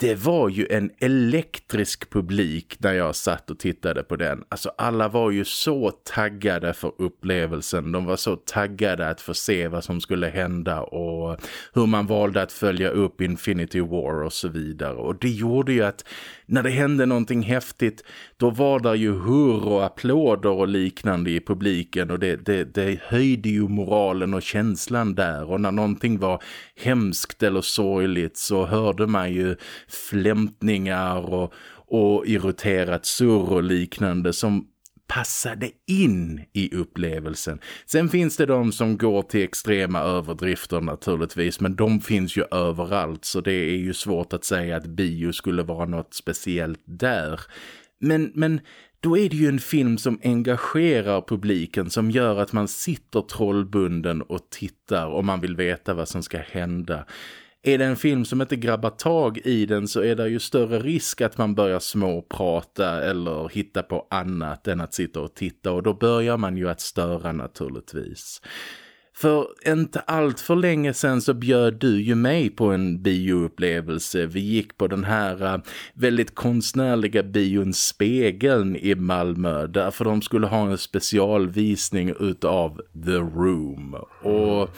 det var ju en elektrisk publik när jag satt och tittade på den. Alltså alla var ju så taggade för upplevelsen. De var så taggade att få se vad som skulle hända och hur man valde att följa upp Infinity War och så vidare. Och det gjorde ju att när det hände någonting häftigt då var det ju hurr och applåder och liknande i publiken och det, det, det höjde ju moralen och känslan där. Och när någonting var hemskt eller sorgligt så hörde man ju flämtningar och, och irriterat surr och liknande som passade in i upplevelsen. Sen finns det de som går till extrema överdrifter naturligtvis men de finns ju överallt så det är ju svårt att säga att bio skulle vara något speciellt där. Men, men då är det ju en film som engagerar publiken som gör att man sitter trollbunden och tittar om man vill veta vad som ska hända. Är det en film som inte grabbar tag i den så är det ju större risk att man börjar småprata eller hitta på annat än att sitta och titta och då börjar man ju att störa naturligtvis. För inte allt för länge sedan så bjöd du ju mig på en bioupplevelse. Vi gick på den här äh, väldigt konstnärliga bion Spegeln i Malmö. Därför de skulle ha en specialvisning utav The Room. Och mm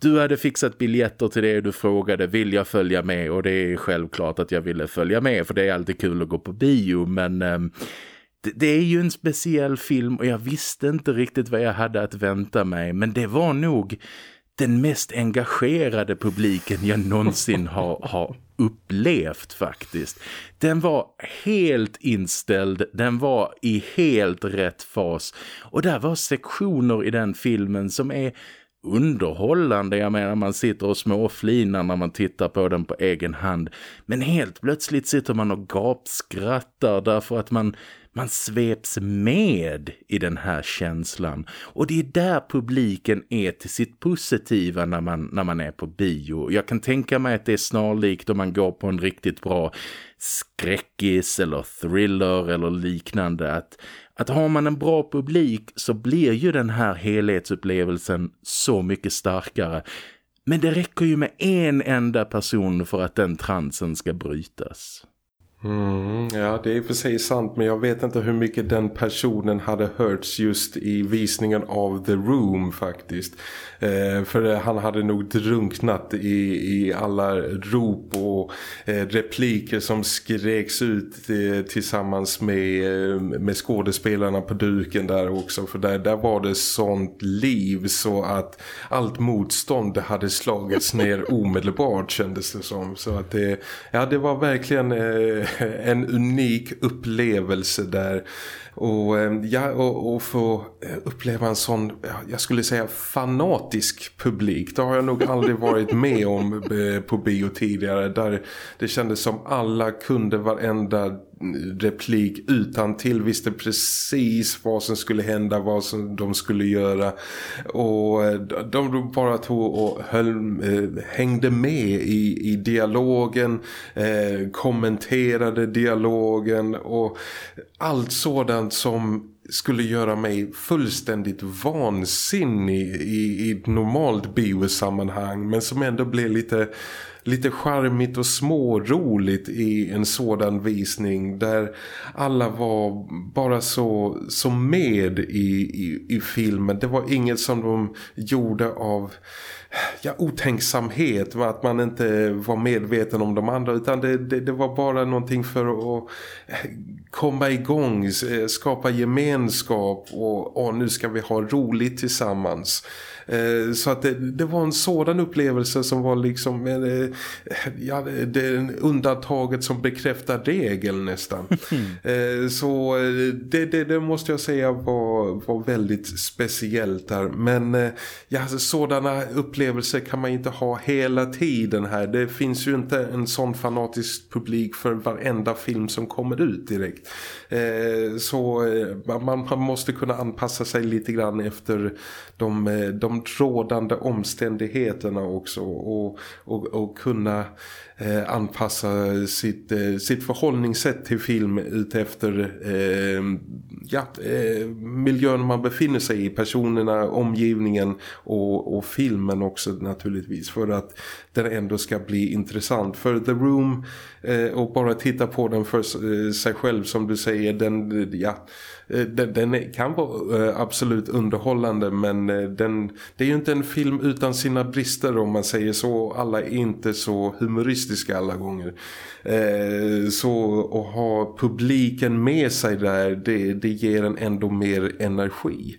du hade fixat biljetter till det du frågade vill jag följa med? Och det är självklart att jag ville följa med för det är alltid kul att gå på bio. Men eh, det, det, är ju en speciell film och jag visste inte riktigt vad jag hade att vänta mig. Men det var nog den mest engagerade publiken jag någonsin *laughs* har, har upplevt faktiskt. Den var helt inställd, den var i helt rätt fas. Och där var sektioner i den filmen som är underhållande. Jag menar man sitter och småflinar när man tittar på den på egen hand. Men helt plötsligt sitter man och gapskrattar därför att man, man sveps med i den här känslan. Och det är där publiken är till sitt positiva när man, när man är på bio. Jag kan tänka mig att det är snarlikt om man går på en riktigt bra skräckis eller thriller eller liknande. Att, att har man en bra publik så blir ju den här helhetsupplevelsen så mycket starkare. Men det räcker ju med en enda person för att den transen ska brytas. Mm, ja, det är för sig sant men jag vet inte hur mycket den personen hade hörts just i visningen av The Room faktiskt. Eh, för eh, han hade nog drunknat i, i alla rop och eh, repliker som skreks ut eh, tillsammans med, eh, med skådespelarna på duken där också. För där, där var det sånt liv så att allt motstånd hade slagits ner omedelbart kändes det som. Så att det, ja, det var verkligen eh, Eh, en unik upplevelse där. Och, eh, ja, och, och få eh, uppleva en sån, jag skulle säga fanatisk publik. Det har jag nog aldrig varit med om på bio tidigare. Där det kändes som alla kunde varenda replik utan till visste precis vad som skulle hända, vad som de skulle göra. Och eh, de bara tog och höll, eh, hängde med i, i dialogen eh, kommenterade dialogen och allt sådant som skulle göra mig fullständigt vansinnig i, i ett normalt biosammanhang men som ändå blev lite lite charmigt och småroligt i en sådan visning där alla var bara så, så med i, i, i filmen. Det var inget som de gjorde av ja, otänksamhet att man inte var medveten om de andra utan det, det, det, var bara någonting för att eh, komma igång, eh, skapa gemenskap och, och nu ska vi ha roligt tillsammans. Eh, så att det, det, var en sådan upplevelse som var liksom eh, ja, det undantaget som bekräftar regeln nästan. Eh, så det, det, det, måste jag säga var, var väldigt speciellt där. Men ja, sådana upplevelser kan man inte ha hela tiden här. Det finns ju inte en sån fanatisk publik för varenda film som kommer ut direkt. Så man, man måste kunna anpassa sig lite grann efter de, de rådande omständigheterna också och, och, och kunna eh, anpassa sitt, eh, sitt förhållningssätt till film utefter eh, ja, eh, miljön man befinner sig i, personerna, omgivningen och, och filmen också naturligtvis för att den ändå ska bli intressant. För The Room eh, och bara titta på den för eh, sig själv som du säger, den, eh, ja, eh, Eh, den, den kan vara eh, absolut underhållande men eh, den, det är ju inte en film utan sina brister om man säger så. Alla är inte så humoristiska alla gånger. Så att ha publiken med sig där, det, det ger en ändå mer energi.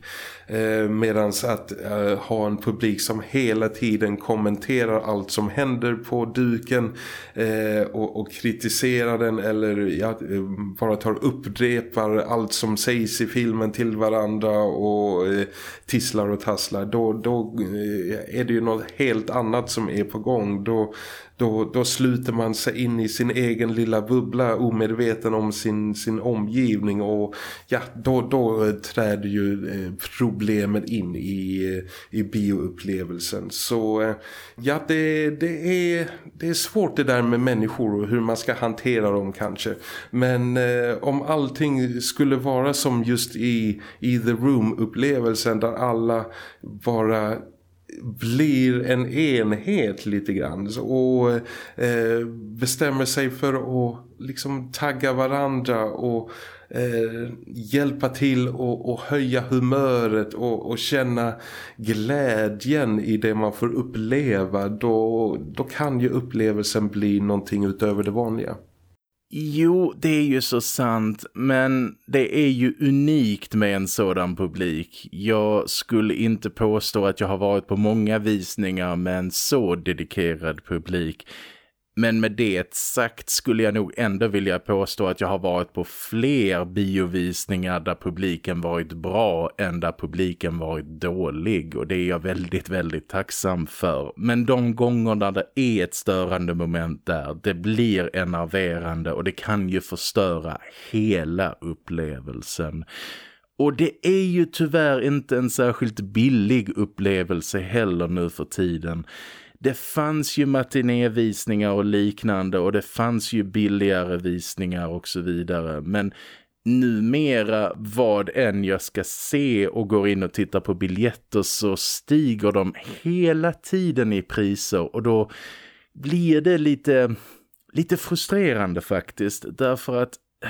Eh, Medan att eh, ha en publik som hela tiden kommenterar allt som händer på duken eh, och, och kritiserar den eller ja, eh, bara tar upprepar allt som sägs i filmen till varandra och eh, tisslar och tasslar. Då, då eh, är det ju något helt annat som är på gång. Då då, då sluter man sig in i sin egen lilla bubbla omedveten om sin, sin omgivning och ja, då, då träder ju eh, problemen in i, i bioupplevelsen. Så eh, ja, det, det, är, det är svårt det där med människor och hur man ska hantera dem kanske. Men eh, om allting skulle vara som just i, i The Room-upplevelsen där alla bara blir en enhet lite grann och eh, bestämmer sig för att liksom tagga varandra och eh, hjälpa till och, och höja humöret och, och, känna glädjen i det man får uppleva då, då kan ju upplevelsen bli någonting utöver det vanliga. Jo, det är ju så sant, men det är ju unikt med en sådan publik. Jag skulle inte påstå att jag har varit på många visningar med en så dedikerad publik. Men med det sagt skulle jag nog ändå vilja påstå att jag har varit på fler biovisningar där publiken varit bra än där publiken varit dålig och det är jag väldigt, väldigt tacksam för. Men de gångerna det är ett störande moment där, det blir enerverande och det kan ju förstöra hela upplevelsen. Och det är ju tyvärr inte en särskilt billig upplevelse heller nu för tiden det fanns ju matinévisningar och liknande och det fanns ju billigare visningar och så vidare. Men numera vad än jag ska se och går in och tittar på biljetter så stiger de hela tiden i priser och då blir det lite, lite frustrerande faktiskt därför att eh,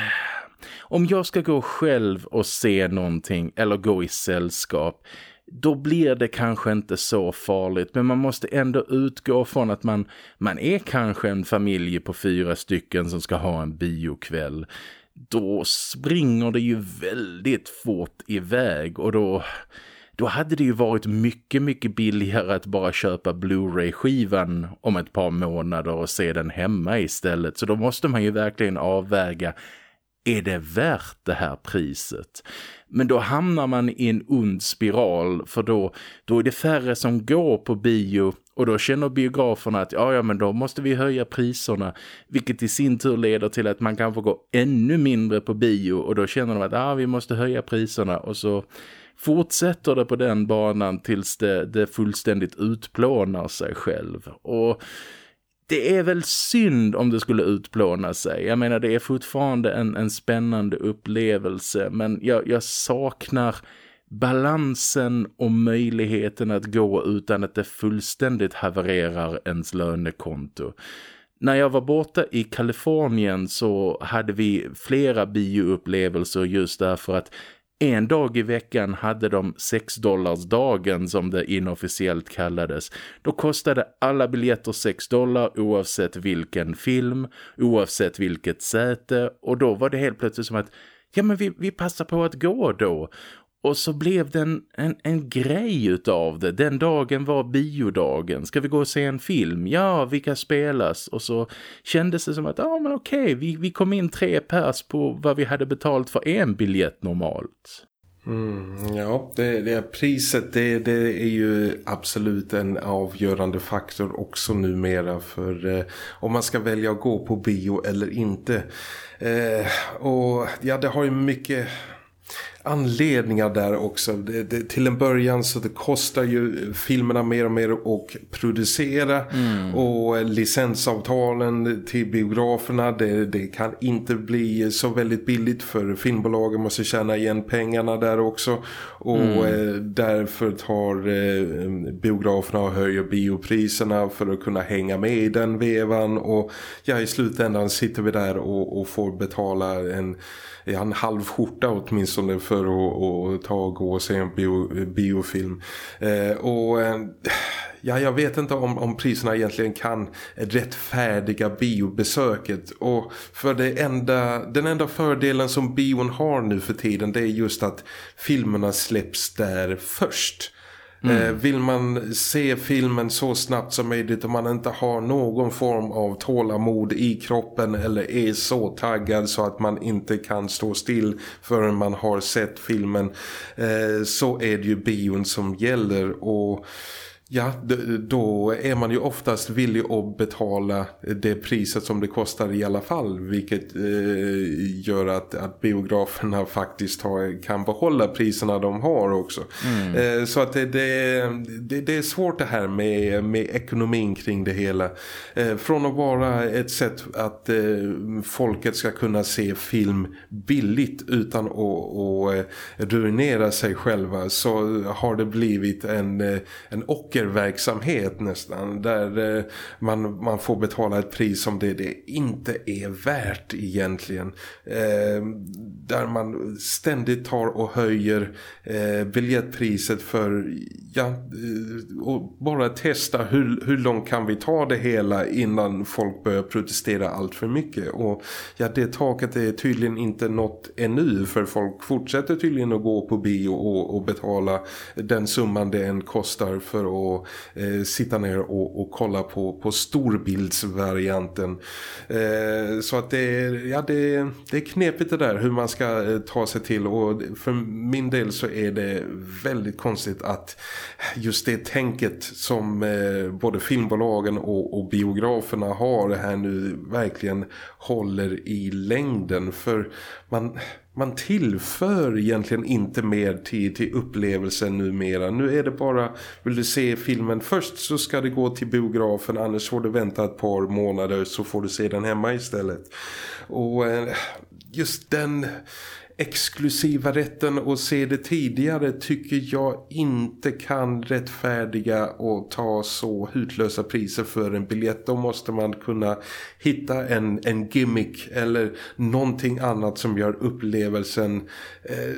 om jag ska gå själv och se någonting eller gå i sällskap då blir det kanske inte så farligt men man måste ändå utgå från att man, man är kanske en familj på fyra stycken som ska ha en biokväll. Då springer det ju väldigt fort iväg och då, då hade det ju varit mycket mycket billigare att bara köpa Blu-ray-skivan om ett par månader och se den hemma istället. Så då måste man ju verkligen avväga är det värt det här priset? Men då hamnar man i en ond spiral för då, då är det färre som går på bio och då känner biograferna att ja, ja men då måste vi höja priserna vilket i sin tur leder till att man kanske går ännu mindre på bio och då känner de att ja, vi måste höja priserna och så fortsätter det på den banan tills det, det fullständigt utplånar sig själv. Och det är väl synd om det skulle utplåna sig. Jag menar det är fortfarande en, en spännande upplevelse men jag, jag saknar balansen och möjligheten att gå utan att det fullständigt havererar ens lönekonto. När jag var borta i Kalifornien så hade vi flera bioupplevelser just därför att en dag i veckan hade de 6 dollars dagen som det inofficiellt kallades. Då kostade alla biljetter 6 dollar oavsett vilken film, oavsett vilket säte och då var det helt plötsligt som att ja men vi, vi passar på att gå då. Och så blev det en, en, en grej utav det. Den dagen var biodagen. Ska vi gå och se en film? Ja, vilka spelas? Och så kändes det som att, ja men okej, vi, vi kom in tre pers på vad vi hade betalt för en biljett normalt. Mm, ja, det, det priset det, det är ju absolut en avgörande faktor också numera för eh, om man ska välja att gå på bio eller inte. Eh, och ja, det har ju mycket anledningar där också. Det, det, till en början så det kostar ju filmerna mer och mer att producera mm. och licensavtalen till biograferna det, det, kan inte bli så väldigt billigt för filmbolagen måste tjäna igen pengarna där också och mm. eh, därför tar eh, biograferna och höjer biopriserna för att kunna hänga med i den vevan och ja i slutändan sitter vi där och, och får betala en, Ja, en halv skjorta åtminstone för att, ta och gå och se en bio, biofilm. Eh, och eh, ja, jag vet inte om, om priserna egentligen kan rättfärdiga biobesöket. Och för det enda, den enda fördelen som bion har nu för tiden det är just att filmerna släpps där först. Mm. Eh, vill man se filmen så snabbt som möjligt och man inte har någon form av tålamod i kroppen eller är så taggad så att man inte kan stå still förrän man har sett filmen eh, så är det ju bion som gäller och Ja, då är man ju oftast villig att betala det priset som det kostar i alla fall. Vilket eh, gör att, att biograferna faktiskt har, kan behålla priserna de har också. Mm. Eh, så att det, det, det, är svårt det här med, med ekonomin kring det hela. Eh, från att vara ett sätt att eh, folket ska kunna se film billigt utan att, att eh, ruinera sig själva så har det blivit en, eh, en och ockerverksamhet nästan där eh, man, man får betala ett pris som det, det inte är värt egentligen. Eh, där man ständigt tar och höjer eh, biljettpriset för ja, eh, och bara testa hur, hur långt kan vi ta det hela innan folk börjar protestera allt för mycket. Och ja, det taket är tydligen inte nått ännu för folk fortsätter tydligen att gå på bio och, och betala den summan det än kostar för att eh, sitta ner och, och kolla på, på storbildsvarianten. Eh, så att det är, ja, det, det är knepigt det där hur man ska eh, ta sig till och för min del så är det väldigt konstigt att just det tänket som eh, både filmbolagen och, och biograferna har här nu verkligen håller i längden för man man tillför egentligen inte mer tid till upplevelsen numera. Nu är det bara, vill du se filmen först så ska det gå till biografen annars får du vänta ett par månader så får du se den hemma istället. Och eh, just den exklusiva rätten att se det tidigare tycker jag inte kan rättfärdiga och ta så hutlösa priser för en biljett. Då måste man kunna hitta en, en gimmick eller någonting annat som gör upplevelsen eh,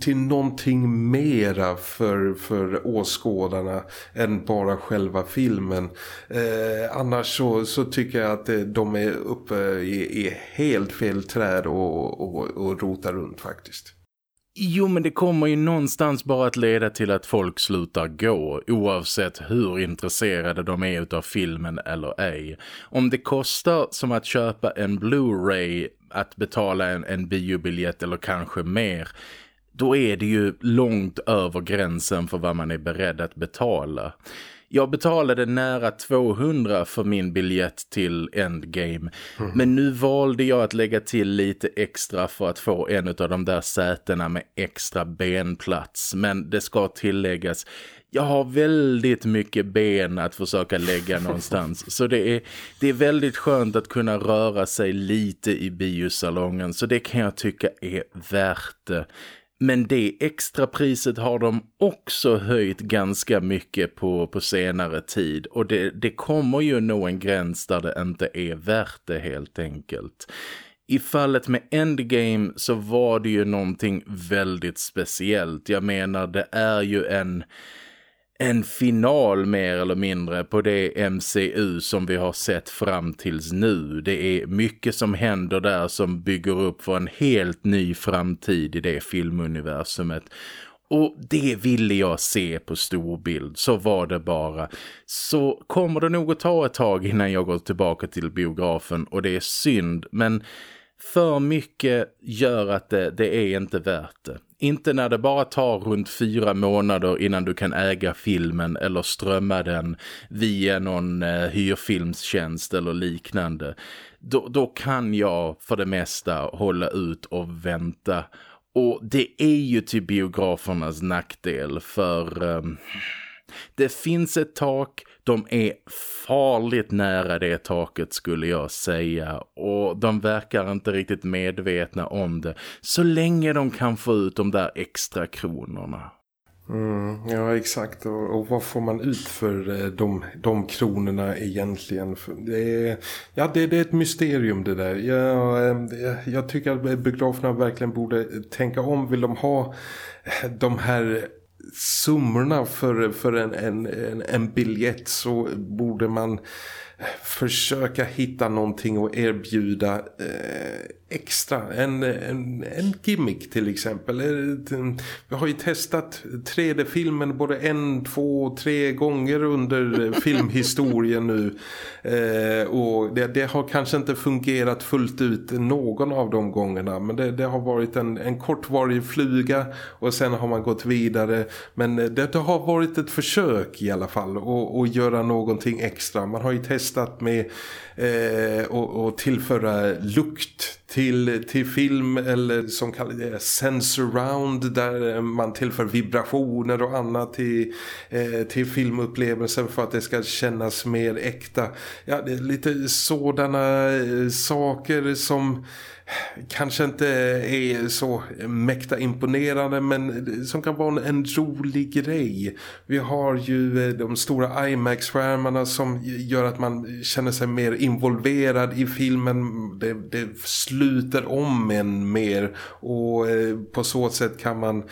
till någonting mera för, för åskådarna än bara själva filmen. Eh, annars så, så tycker jag att eh, de är uppe i, i helt fel träd och, och, och rotar runt faktiskt. Jo, men det kommer ju någonstans bara att leda till att folk slutar gå oavsett hur intresserade de är av filmen eller ej. Om det kostar som att köpa en Blu-ray att betala en, en biobiljett eller kanske mer då är det ju långt över gränsen för vad man är beredd att betala. Jag betalade nära 200 för min biljett till Endgame. Mm. Men nu valde jag att lägga till lite extra för att få en av de där sätena med extra benplats. Men det ska tilläggas, jag har väldigt mycket ben att försöka lägga *laughs* någonstans. Så det är, det är väldigt skönt att kunna röra sig lite i biosalongen. Så det kan jag tycka är värt det. Men det extra priset har de också höjt ganska mycket på, på senare tid. Och det, det kommer ju nå en gräns där det inte är värt det helt enkelt. I fallet med Endgame så var det ju någonting väldigt speciellt. Jag menar det är ju en en final mer eller mindre på det MCU som vi har sett fram tills nu. Det är mycket som händer där som bygger upp för en helt ny framtid i det filmuniversumet. Och det ville jag se på storbild, så var det bara. Så kommer det nog att ta ett tag innan jag går tillbaka till biografen och det är synd, men för mycket gör att det, det är inte värt det. Inte när det bara tar runt fyra månader innan du kan äga filmen eller strömma den via någon eh, hyrfilmstjänst eller liknande. Då, då kan jag för det mesta hålla ut och vänta. Och det är ju till biografernas nackdel för... Eh, det finns ett tak, de är farligt nära det taket skulle jag säga och de verkar inte riktigt medvetna om det så länge de kan få ut de där extra kronorna. Mm, ja, exakt. Och, och, vad får man ut för eh, de, de kronorna egentligen? Det är, ja, det, det är ett mysterium det där. Jag, eh, jag tycker att biograferna verkligen borde tänka om. Vill de ha de här summorna för, för en, en, en, en biljett så borde man försöka hitta någonting att erbjuda eh, extra. En, en, en gimmick till exempel. Vi har ju testat 3D-filmen både en, två, tre gånger under *laughs* filmhistorien nu. Eh, och det, det, har kanske inte fungerat fullt ut någon av de gångerna. Men det, det har varit en, en kortvarig fluga och sen har man gått vidare. Men det, det har varit ett försök i alla fall att göra någonting extra. Man har ju testat med eh, och, och tillföra lukt till, till film eller som kallas det sensurround där man tillför vibrationer och annat till, eh, till filmupplevelsen för att det ska kännas mer äkta. Ja, det är lite sådana eh, saker som kanske inte är så mäkta imponerande men som kan vara en rolig grej. Vi har ju eh, de stora IMAX-skärmarna som gör att man känner sig mer involverad i filmen. Det, det sluter om en mer och eh, på så sätt kan man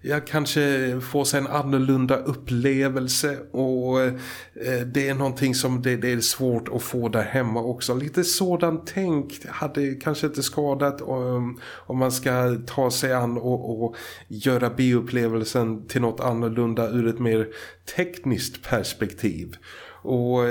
ja, kanske få sig en annorlunda upplevelse och eh, det är någonting som det, det, är svårt att få där hemma också. Lite sådant tänk hade kanske inte skadat om, om man ska ta sig an och, och göra bioupplevelsen till något annorlunda ur ett mer tekniskt perspektiv. Och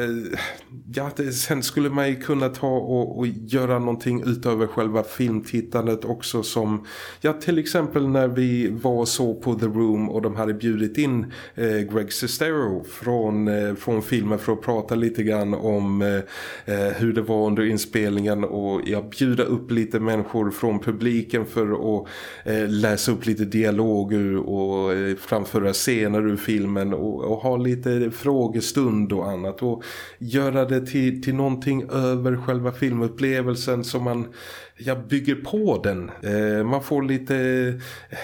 ja, det, sen skulle man ju kunna ta och, och, göra någonting utöver själva filmtittandet också som, ja till exempel när vi var så på The Room och de hade bjudit in eh, Greg Sestero från, eh, från filmen för att prata lite grann om eh, eh hur det var under inspelningen och ja, bjuda upp lite människor från publiken för att eh, läsa upp lite dialoger och eh, framföra scener ur filmen och, och ha lite frågestund och annat annat. Och göra det till, till någonting över själva filmupplevelsen som man jag bygger på den. Eh, man får lite eh,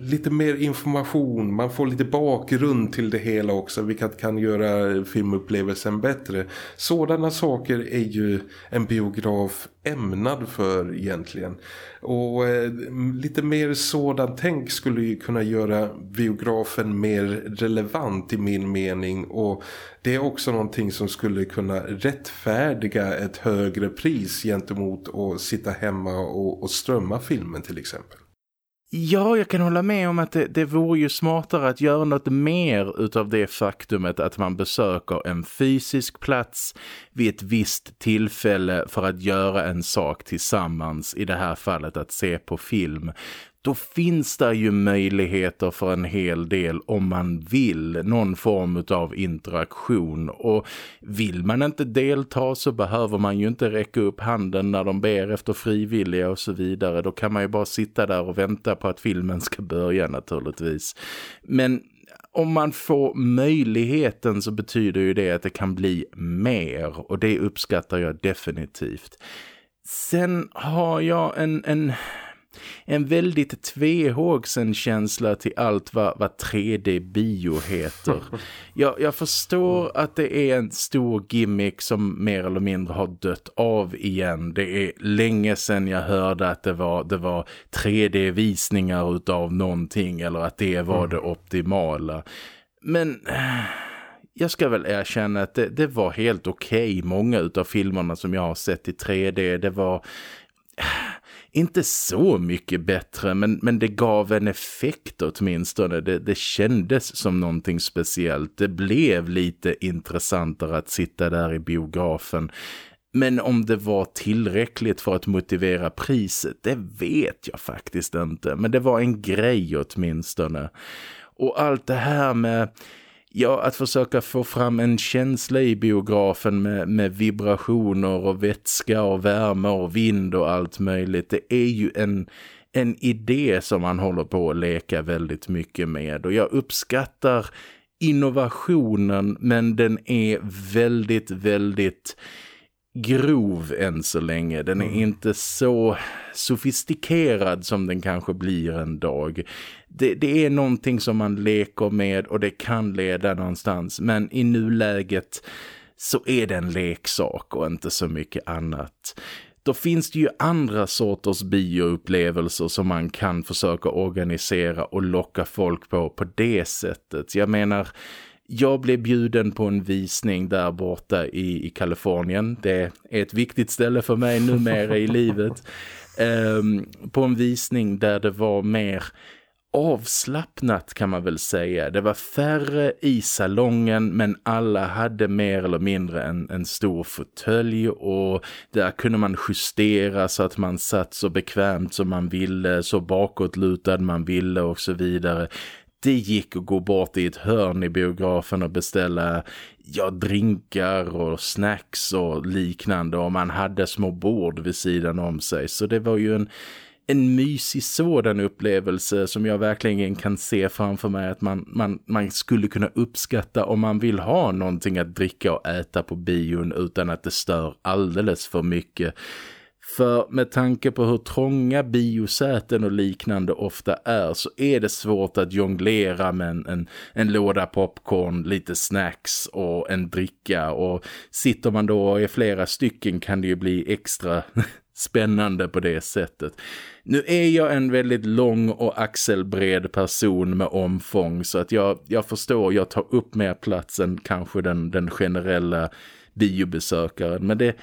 lite mer information, man får lite bakgrund till det hela också vilket kan göra filmupplevelsen bättre. Sådana saker är ju en biograf ämnad för egentligen. Och eh, lite mer sådant tänk skulle ju kunna göra biografen mer relevant i min mening och det är också någonting som skulle kunna rättfärdiga ett högre pris gentemot att sitta hemma och, och strömma filmen till exempel. Ja, jag kan hålla med om att det, det vore ju smartare att göra något mer utav det faktumet att man besöker en fysisk plats vid ett visst tillfälle för att göra en sak tillsammans, i det här fallet att se på film då finns det ju möjligheter för en hel del om man vill någon form av interaktion och vill man inte delta så behöver man ju inte räcka upp handen när de ber efter frivilliga och så vidare. Då kan man ju bara sitta där och vänta på att filmen ska börja naturligtvis. Men om man får möjligheten så betyder ju det att det kan bli mer och det uppskattar jag definitivt. Sen har jag en, en en väldigt tvehågsen känsla till allt vad, vad 3D-bio heter. *laughs* Jag, jag förstår att det är en stor gimmick som mer eller mindre har dött av igen. Det är länge sedan jag hörde att det var, det var 3D-visningar utav någonting eller att det var mm. det optimala. Men jag ska väl erkänna att det, det var helt okej. Okay. Många utav filmerna som jag har sett i 3D, det var inte så mycket bättre men, men det gav en effekt åtminstone. Det, det kändes som någonting speciellt. Det blev lite intressantare att sitta där i biografen. Men om det var tillräckligt för att motivera priset, det vet jag faktiskt inte. Men det var en grej åtminstone. Och allt det här med Ja, att försöka få fram en känsla i biografen med, med vibrationer och vätska och värme och vind och allt möjligt. Det är ju en, en idé som man håller på att leka väldigt mycket med. Och jag uppskattar innovationen men den är väldigt, väldigt grov än så länge. Den är mm. inte så sofistikerad som den kanske blir en dag. Det, det, är någonting som man leker med och det kan leda någonstans. Men i nuläget så är det en leksak och inte så mycket annat. Då finns det ju andra sorters bioupplevelser som man kan försöka organisera och locka folk på på det sättet. Jag menar jag blev bjuden på en visning där borta i, i Kalifornien. Det är ett viktigt ställe för mig numera i livet. Um, *laughs* på en visning där det var mer avslappnat kan man väl säga. Det var färre i salongen men alla hade mer eller mindre en, en stor fåtölj och där kunde man justera så att man satt så bekvämt som man ville, så bakåtlutad man ville och så vidare det gick att gå bort i ett hörn i biografen och beställa ja, drinkar och snacks och liknande och man hade små bord vid sidan om sig. Så det var ju en, en mysig sådan upplevelse som jag verkligen kan se framför mig att man, man, man skulle kunna uppskatta om man vill ha någonting att dricka och äta på bion utan att det stör alldeles för mycket. För med tanke på hur trånga biosäten och liknande ofta är så är det svårt att jonglera med en, en, en låda popcorn, lite snacks och en dricka. Och sitter man då och är flera stycken kan det ju bli extra *laughs* spännande på det sättet. Nu är jag en väldigt lång och axelbred person med omfång så att jag, jag förstår, jag tar upp mer plats än kanske den, den generella biobesökaren. Men det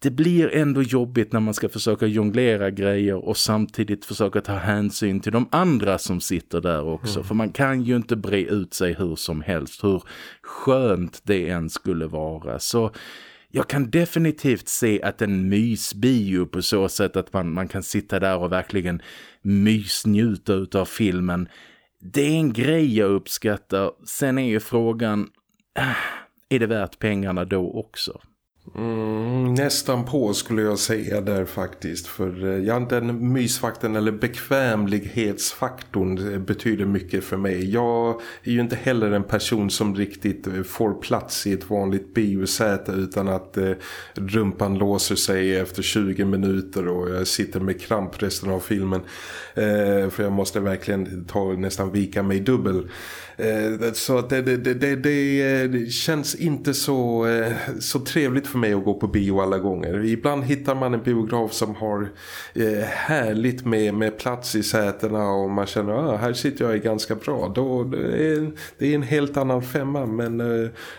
det blir ändå jobbigt när man ska försöka jonglera grejer och samtidigt försöka ta hänsyn till de andra som sitter där också. Mm. För man kan ju inte bre ut sig hur som helst, hur skönt det än skulle vara. Så jag kan definitivt se att en mysbio på så sätt att man, man kan sitta där och verkligen mysnjuta av filmen. Det är en grej jag uppskattar. Sen är ju frågan, äh, är det värt pengarna då också? Mm, nästan på skulle jag säga där faktiskt. För eh, ja, den mysfaktorn eller bekvämlighetsfaktorn eh, betyder mycket för mig. Jag är ju inte heller en person som riktigt eh, får plats i ett vanligt biosäte utan att eh, rumpan låser sig efter 20 minuter och jag sitter med kramp resten av filmen. Eh, för jag måste verkligen ta nästan vika mig dubbel. Eh, så att det, det, det, det, eh, känns inte så, eh, så trevligt för mig att gå på bio alla gånger. Ibland hittar man en biograf som har härligt med, med plats i sätena och man känner att ah, här sitter jag ganska bra. Då, det, är, det är en helt annan femma men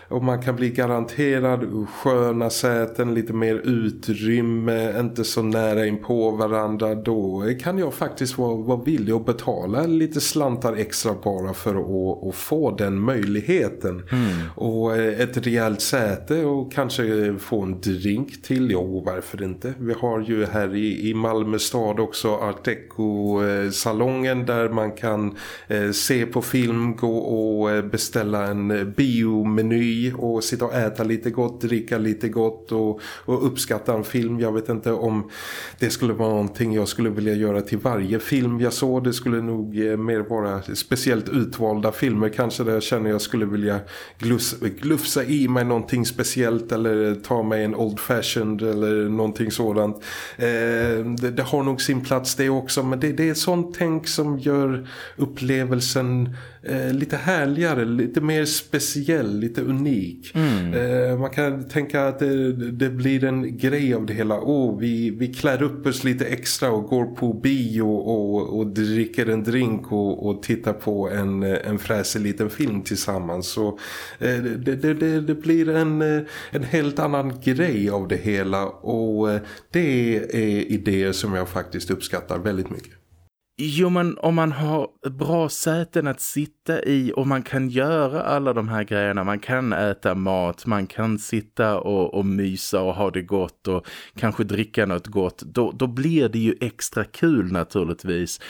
om man kan bli garanterad sköna säten, lite mer utrymme, inte så nära in på varandra då kan jag faktiskt vara, vara villig att betala lite slantar extra bara för att och få den möjligheten. Mm. Och eh, ett rejält säte och kanske få en drink till. Jo, varför inte? Vi har ju här i, i Malmö stad också Art Deco-salongen där man kan eh, se på film, gå och eh, beställa en biomeny och sitta och äta lite gott, dricka lite gott och, och uppskatta en film. Jag vet inte om det skulle vara någonting jag skulle vilja göra till varje film jag såg. Det skulle nog eh, mer vara speciellt utvalda filmer kanske där jag känner jag skulle vilja glus, glufsa i mig någonting speciellt eller ta mig en old fashioned eller någonting sådant. Eh, det, det, har nog sin plats det också men det, det är sånt tänk som gör upplevelsen eh, lite härligare, lite mer speciell, lite unik. Mm. Eh, man kan tänka att det, det, blir en grej av det hela. Oh, vi, vi klär upp oss lite extra och går på bio och, och dricker en drink och, och tittar på en, en en liten film tillsammans. Så eh, det, det, det, blir en, eh, en helt annan grej av det hela och eh, det är idéer som jag faktiskt uppskattar väldigt mycket. Jo men om man har bra säten att sitta i och man kan göra alla de här grejerna. Man kan äta mat, man kan sitta och, och mysa och ha det gott och kanske dricka något gott. Då, då blir det ju extra kul naturligtvis.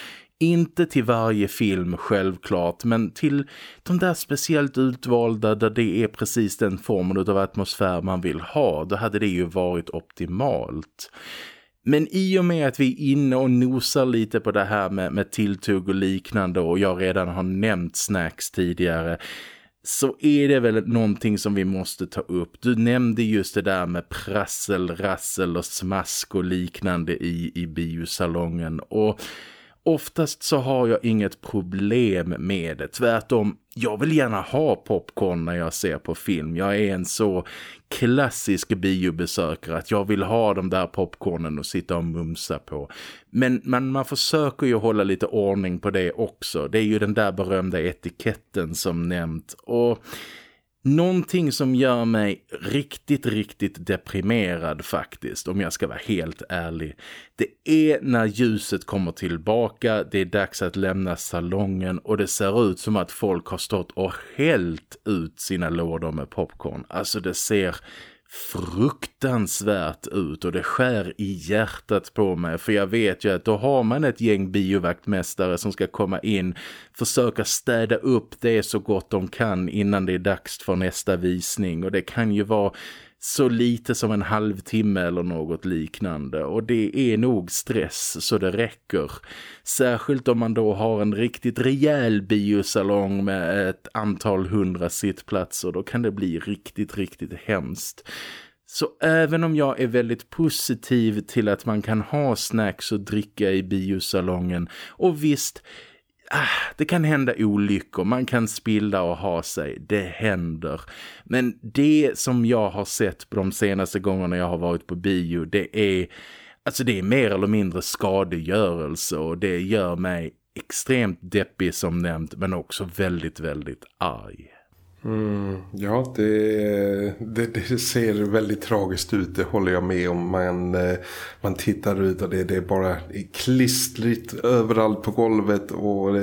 Inte till varje film självklart men till de där speciellt utvalda där det är precis den formen av atmosfär man vill ha. Då hade det ju varit optimalt. Men i och med att vi är inne och nosar lite på det här med, med tilltugg och liknande och jag redan har nämnt snacks tidigare så är det väl någonting som vi måste ta upp. Du nämnde just det där med prassel, rassel och smask och liknande i, i biosalongen och Oftast så har jag inget problem med det. Tvärtom, jag vill gärna ha popcorn när jag ser på film. Jag är en så klassisk biobesökare att jag vill ha de där popcornen och sitta och mumsa på. Men man, man försöker ju hålla lite ordning på det också. Det är ju den där berömda etiketten som nämnt. Och Någonting som gör mig riktigt, riktigt deprimerad faktiskt, om jag ska vara helt ärlig. Det är när ljuset kommer tillbaka, det är dags att lämna salongen och det ser ut som att folk har stått och hällt ut sina lådor med popcorn. Alltså det ser fruktansvärt ut och det skär i hjärtat på mig. För jag vet ju att då har man ett gäng biovaktmästare som ska komma in försöka städa upp det så gott de kan innan det är dags för nästa visning. Och det kan ju vara så lite som en halvtimme eller något liknande och det är nog stress så det räcker. Särskilt om man då har en riktigt rejäl biosalong med ett antal hundra sittplatser då kan det bli riktigt, riktigt hemskt. Så även om jag är väldigt positiv till att man kan ha snacks och dricka i biosalongen och visst Ah, det kan hända olyckor, man kan spilla och ha sig, det händer. Men det som jag har sett på de senaste gångerna jag har varit på bio, det är, alltså det är mer eller mindre skadegörelse och det gör mig extremt deppig som nämnt men också väldigt, väldigt arg. Mm, ja, det, det, det, ser väldigt tragiskt ut, det håller jag med om. Man, eh, man tittar ut och det, det är bara klistrigt överallt på golvet och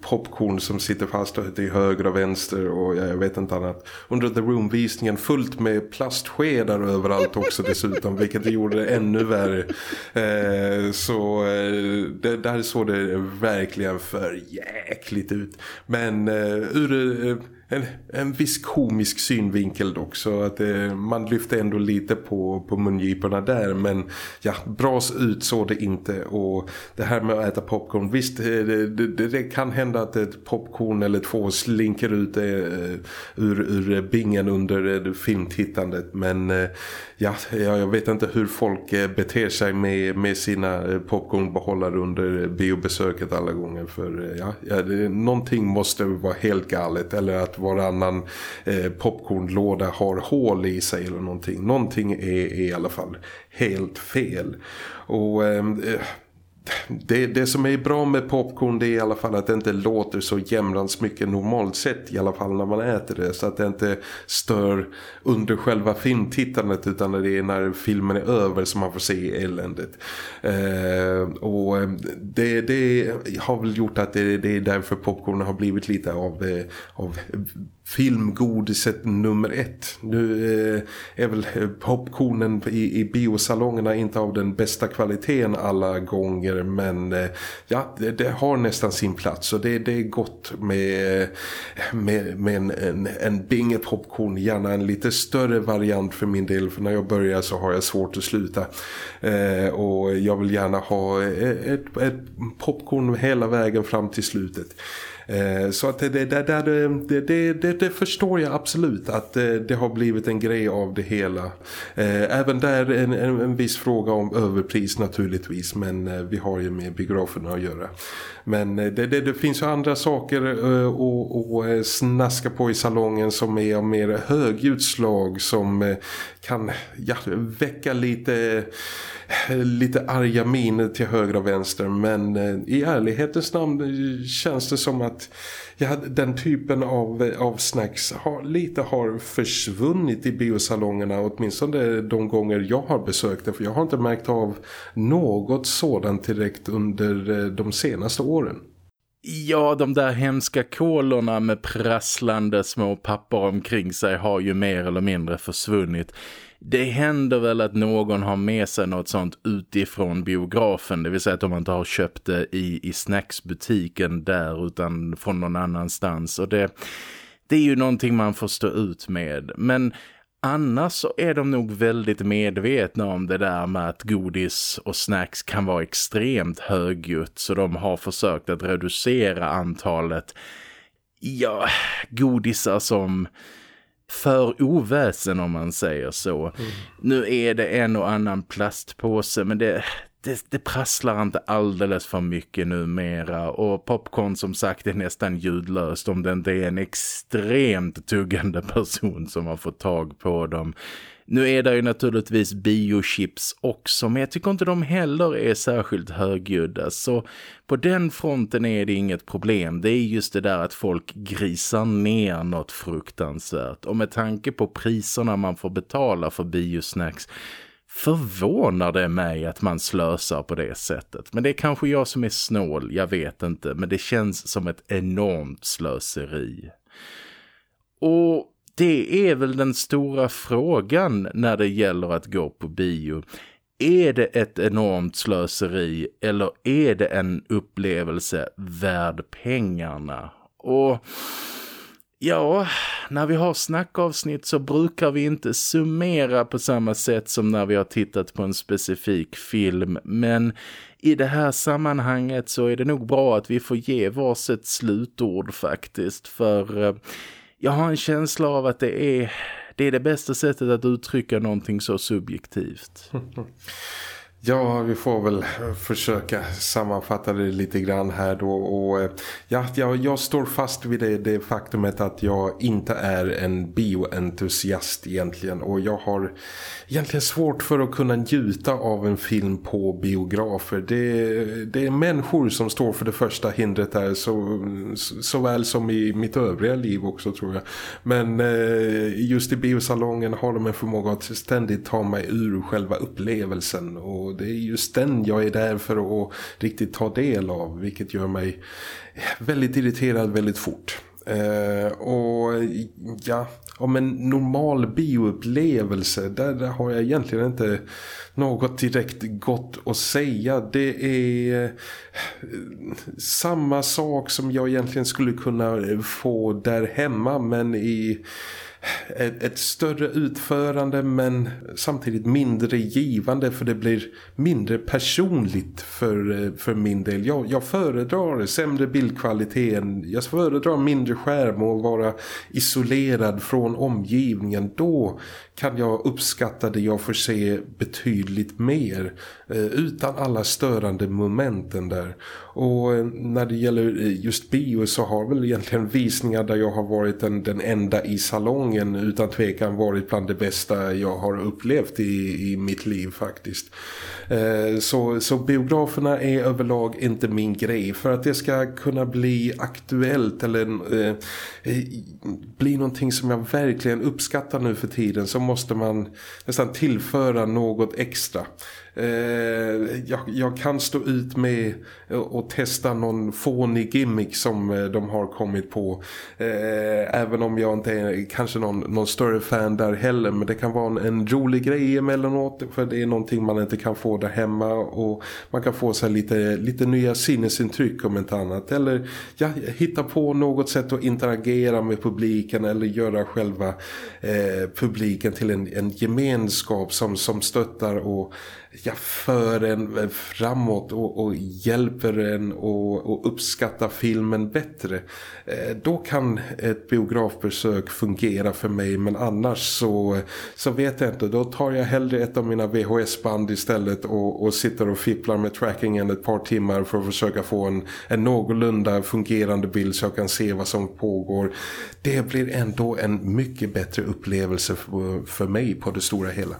popcorn som sitter fast till höger och vänster och jag vet inte annat. Under The Room-visningen fullt med plastskedar överallt också dessutom, vilket det gjorde det ännu värre. Eh, så eh, det, där såg det verkligen för jäkligt ut. Men eh, ur en, en viss komisk synvinkel också. Att eh, man lyfte ändå lite på, på mungiporna där. Men ja, bras ut såg det inte. Och det här med att äta popcorn. Visst, eh, det, det, det kan hända att ett popcorn eller två slinker ut eh, ur, ur bingen under eh, filmtittandet. Men eh, ja, jag vet inte hur folk eh, beter sig med, med sina eh, popcornbehållare under eh, biobesöket alla gånger. För ja, ja det, någonting måste vara helt galet. Eller att varannan eh, popcornlåda har hål i sig eller någonting. Någonting är, är i alla fall helt fel. Och... Eh, det, det som är bra med popcorn det är i alla fall att det inte låter så jämrans mycket normalt sett i alla fall när man äter det så att det inte stör under själva filmtittandet utan det är när filmen är över som man får se eländet. Eh, och eh, det, det har väl gjort att det, det är därför popcorn har blivit lite av, eh, av filmgodiset nummer ett. Nu eh, är väl popcornen i, i biosalongerna inte av den bästa kvaliteten alla gånger men eh, ja, det, det, har nästan sin plats och det, det är gott med, eh, med, med en, en, en binge popcorn, gärna en lite större variant för min del för när jag börjar så har jag svårt att sluta eh, och jag vill gärna ha ett, ett popcorn hela vägen fram till slutet. Eh, så att det, det, det, det, det, det förstår jag absolut att eh, det har blivit en grej av det hela. Eh, även där en, en, en viss fråga om överpris naturligtvis men vi har ju med biograferna att göra. Men det, det, det finns ju andra saker att snaska på i salongen som är av mer högljudslag som kan ja, väcka lite lite arga miner till höger och vänster men eh, i ärlighetens namn eh, känns det som att ja, den typen av, eh, av snacks har, lite har försvunnit i biosalongerna åtminstone de gånger jag har besökt det för jag har inte märkt av något sådant direkt under de senaste åren. Ja, de där hemska kolorna med prasslande små papper omkring sig har ju mer eller mindre försvunnit. Det händer väl att någon har med sig något sånt utifrån biografen. Det vill säga att de inte har köpt det i, i snacksbutiken där utan från någon annanstans. Och det, det är ju någonting man får stå ut med. Men annars så är de nog väldigt medvetna om det där med att godis och snacks kan vara extremt högljutt. Så de har försökt att reducera antalet ja, godisar som för oväsen om man säger så. Mm. Nu är det en och annan plastpåse men det, det, det prasslar inte alldeles för mycket numera och popcorn som sagt är nästan ljudlöst om det inte är en extremt tuggande person som har fått tag på dem. Nu är det ju naturligtvis biochips också men jag tycker inte de heller är särskilt högljudda så på den fronten är det inget problem. Det är just det där att folk grisar ner något fruktansvärt och med tanke på priserna man får betala för biosnacks förvånar det mig att man slösar på det sättet. Men det är kanske jag som är snål, jag vet inte. Men det känns som ett enormt slöseri. Och det är väl den stora frågan när det gäller att gå på bio. Är det ett enormt slöseri eller är det en upplevelse värd pengarna? Och Ja, när vi har snackavsnitt så brukar vi inte summera på samma sätt som när vi har tittat på en specifik film. Men i det här sammanhanget så är det nog bra att vi får ge varsitt slutord faktiskt. För eh, jag har en känsla av att det är, det är det bästa sättet att uttrycka någonting så subjektivt. *laughs* Ja, vi får väl eh, försöka sammanfatta det lite grann här då. Och, eh, ja, jag, jag står fast vid det, det faktumet att jag inte är en bioentusiast egentligen. Och jag har egentligen svårt för att kunna njuta av en film på biografer. Det, det är människor som står för det första hindret där så, såväl som i mitt övriga liv också tror jag. Men eh, just i biosalongen har de en förmåga att ständigt ta mig ur själva upplevelsen och det är just den jag är där för att riktigt ta del av vilket gör mig väldigt irriterad väldigt fort. Eh, och ja, om en normal bioupplevelse där, där har jag egentligen inte något direkt gott att säga. Det är eh, samma sak som jag egentligen skulle kunna få där hemma men i ett, ett, större utförande men samtidigt mindre givande för det blir mindre personligt för, eh, för min del. Jag, jag föredrar sämre bildkvalitet, jag föredrar mindre skärm och vara isolerad från omgivningen. Då kan jag uppskatta det jag får se betydligt mer eh, utan alla störande momenten där. Och eh, när det gäller eh, just bio så har väl egentligen visningar där jag har varit den, den enda i salongen utan tvekan varit bland det bästa jag har upplevt i, i mitt liv faktiskt. Så, så biograferna är överlag inte min grej för att det ska kunna bli aktuellt eller eh, bli någonting som jag verkligen uppskattar nu för tiden så måste man nästan tillföra något extra. Eh, jag, jag, kan stå ut med och testa någon fånig gimmick som eh, de har kommit på. Eh, även om jag inte är kanske någon, någon större fan där heller. Men det kan vara en, en rolig grej emellanåt. För det är någonting man inte kan få där hemma. Och man kan få sig lite, lite nya sinnesintryck om inte annat. Eller ja, hitta på något sätt att interagera med publiken. Eller göra själva eh, publiken till en, en gemenskap som, som stöttar och ja, för en framåt och, och hjälper en att uppskatta filmen bättre. Eh, då kan ett biografbesök fungera för mig men annars så, så vet jag inte. Då tar jag hellre ett av mina VHS-band istället och, och sitter och fipplar med trackingen ett par timmar för att försöka få en, en någorlunda fungerande bild så jag kan se vad som pågår. Det blir ändå en mycket bättre upplevelse för, för mig på det stora hela.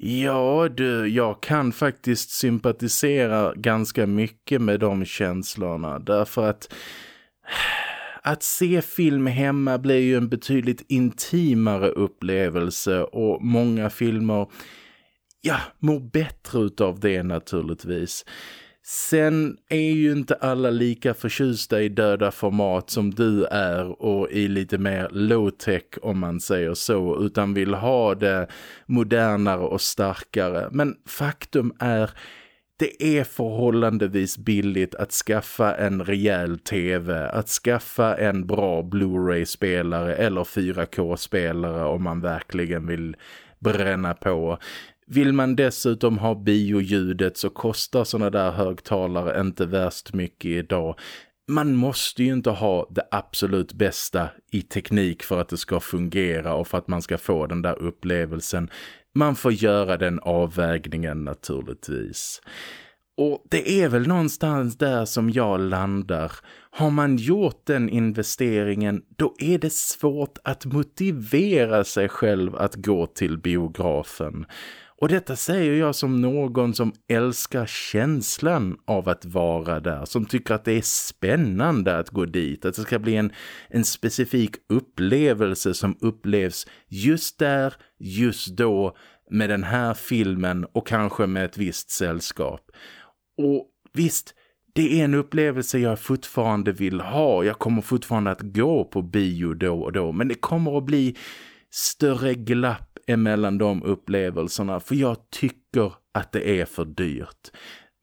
Ja du, jag kan faktiskt sympatisera ganska mycket med de känslorna därför att *sighs* att se film hemma blir ju en betydligt intimare upplevelse och många filmer ja, mår bättre utav det naturligtvis. Sen är ju inte alla lika förtjusta i döda format som du är och i lite mer low-tech om man säger så utan vill ha det modernare och starkare. Men faktum är det är förhållandevis billigt att skaffa en rejäl tv, att skaffa en bra Blu-ray-spelare eller 4K-spelare om man verkligen vill bränna på. Vill man dessutom ha bioljudet så kostar sådana där högtalare inte värst mycket idag. man måste ju inte ha det absolut bästa i teknik för att det ska fungera och för att man ska få den där upplevelsen. Man får göra den avvägningen naturligtvis. Och det är väl någonstans där som jag landar. Har man gjort den investeringen då är det svårt att motivera sig själv att gå till biografen. Och detta säger jag som någon som älskar känslan av att vara där. Som tycker att det är spännande att gå dit. Att det ska bli en, en specifik upplevelse som upplevs just där, just då med den här filmen och kanske med ett visst sällskap. Och visst, det är en upplevelse jag fortfarande vill ha. Jag kommer fortfarande att gå på bio då och då. Men det kommer att bli större glapp emellan de upplevelserna. För jag tycker att det är för dyrt.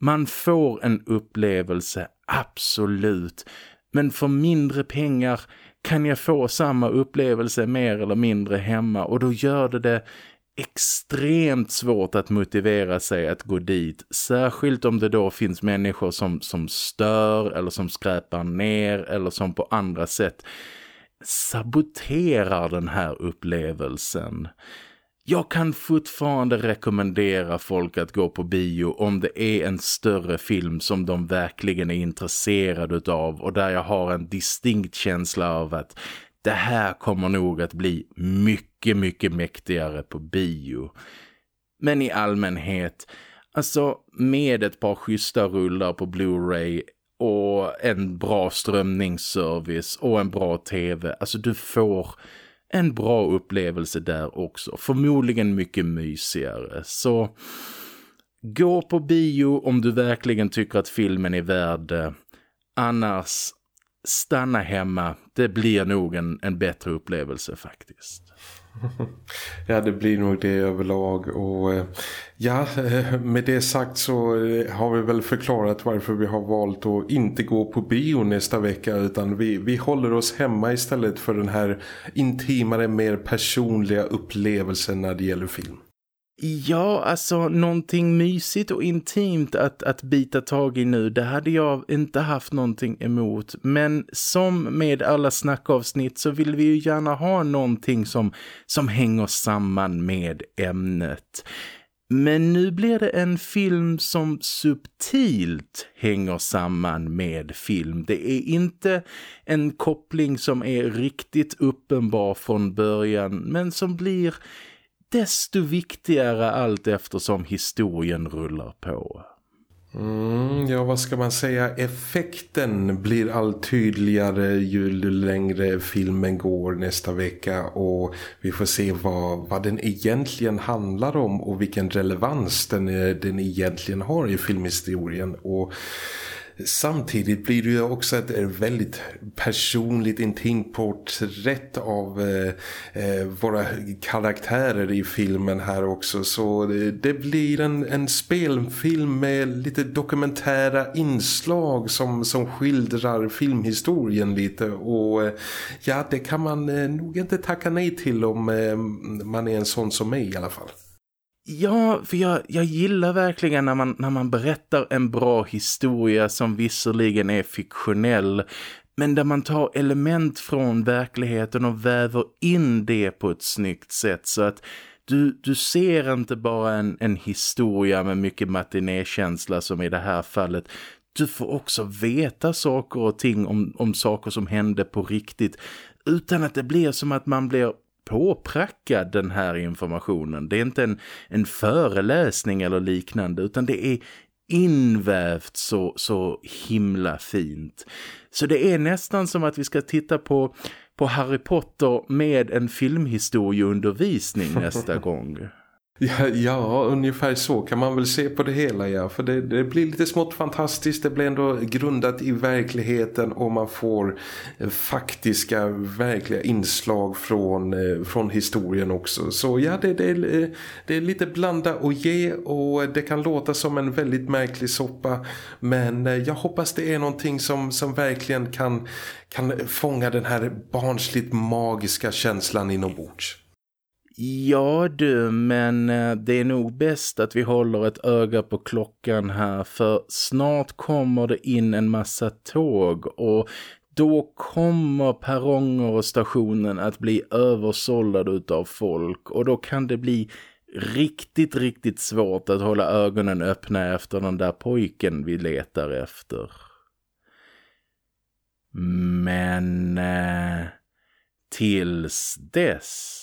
Man får en upplevelse, absolut. Men för mindre pengar kan jag få samma upplevelse mer eller mindre hemma. Och då gör det det extremt svårt att motivera sig att gå dit. Särskilt om det då finns människor som, som stör eller som skräpar ner eller som på andra sätt saboterar den här upplevelsen. Jag kan fortfarande rekommendera folk att gå på bio om det är en större film som de verkligen är intresserade av och där jag har en distinkt känsla av att det här kommer nog att bli mycket, mycket mäktigare på bio. Men i allmänhet, alltså med ett par schyssta rullar på Blu-ray och en bra strömningsservice och en bra tv, alltså du får en bra upplevelse där också. Förmodligen mycket mysigare. Så gå på bio om du verkligen tycker att filmen är värd. Annars stanna hemma. Det blir nog en, en bättre upplevelse faktiskt. *laughs* Ja, det blir nog det överlag och eh, ja, eh, med det sagt så eh, har vi väl förklarat varför vi har valt att inte gå på bio nästa vecka utan vi, vi håller oss hemma istället för den här intimare, mer personliga upplevelsen när det gäller film. Ja, alltså någonting mysigt och intimt att, att bita tag i nu, det hade jag inte haft någonting emot. Men som med alla snackavsnitt så vill vi ju gärna ha någonting som, som hänger samman med ämnet. Men nu blir det en film som subtilt hänger samman med film. Det är inte en koppling som är riktigt uppenbar från början men som blir desto viktigare allt eftersom historien rullar på. Mm, ja, vad ska man säga? Effekten blir allt tydligare ju längre filmen går nästa vecka och vi får se vad, vad den egentligen handlar om och vilken relevans den, eh, den egentligen har i filmhistorien och Samtidigt blir det ju också ett väldigt personligt intimt porträtt av eh, eh, våra karaktärer i filmen här också. Så det, det, blir en, en spelfilm med lite dokumentära inslag som, som skildrar filmhistorien lite. Och eh, ja, det kan man eh, nog inte tacka nej till om eh, man är en sån som mig i alla fall. Ja, för jag, jag gillar verkligen när man, när man berättar en bra historia som visserligen är fiktionell men där man tar element från verkligheten och väver in det på ett snyggt sätt så att du, du ser inte bara en, en historia med mycket matinékänsla som i det här fallet. Du får också veta saker och ting om, om saker som hände på riktigt utan att det blir som att man blir påprackad den här informationen. Det är inte en, en föreläsning eller liknande utan det är invävt så, så himla fint. Så det är nästan som att vi ska titta på, på Harry Potter med en filmhistorieundervisning nästa *laughs* gång. Ja, ja, ungefär så kan man väl se på det hela, ja. För det, det, blir lite smått fantastiskt, det blir ändå grundat i verkligheten och man får eh, faktiska, verkliga inslag från, eh, från historien också. Så ja, det, det, eh, det är lite blanda och ge och det kan låta som en väldigt märklig soppa. Men jag hoppas det är någonting som, som verkligen kan, kan fånga den här barnsligt magiska känslan inombords. Ja du, men eh, det är nog bäst att vi håller ett öga på klockan här för snart kommer det in en massa tåg och då kommer perronger och stationen att bli översållade av folk och då kan det bli riktigt, riktigt svårt att hålla ögonen öppna efter den där pojken vi letar efter. Men eh, tills dess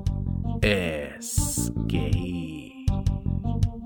Escape. Thank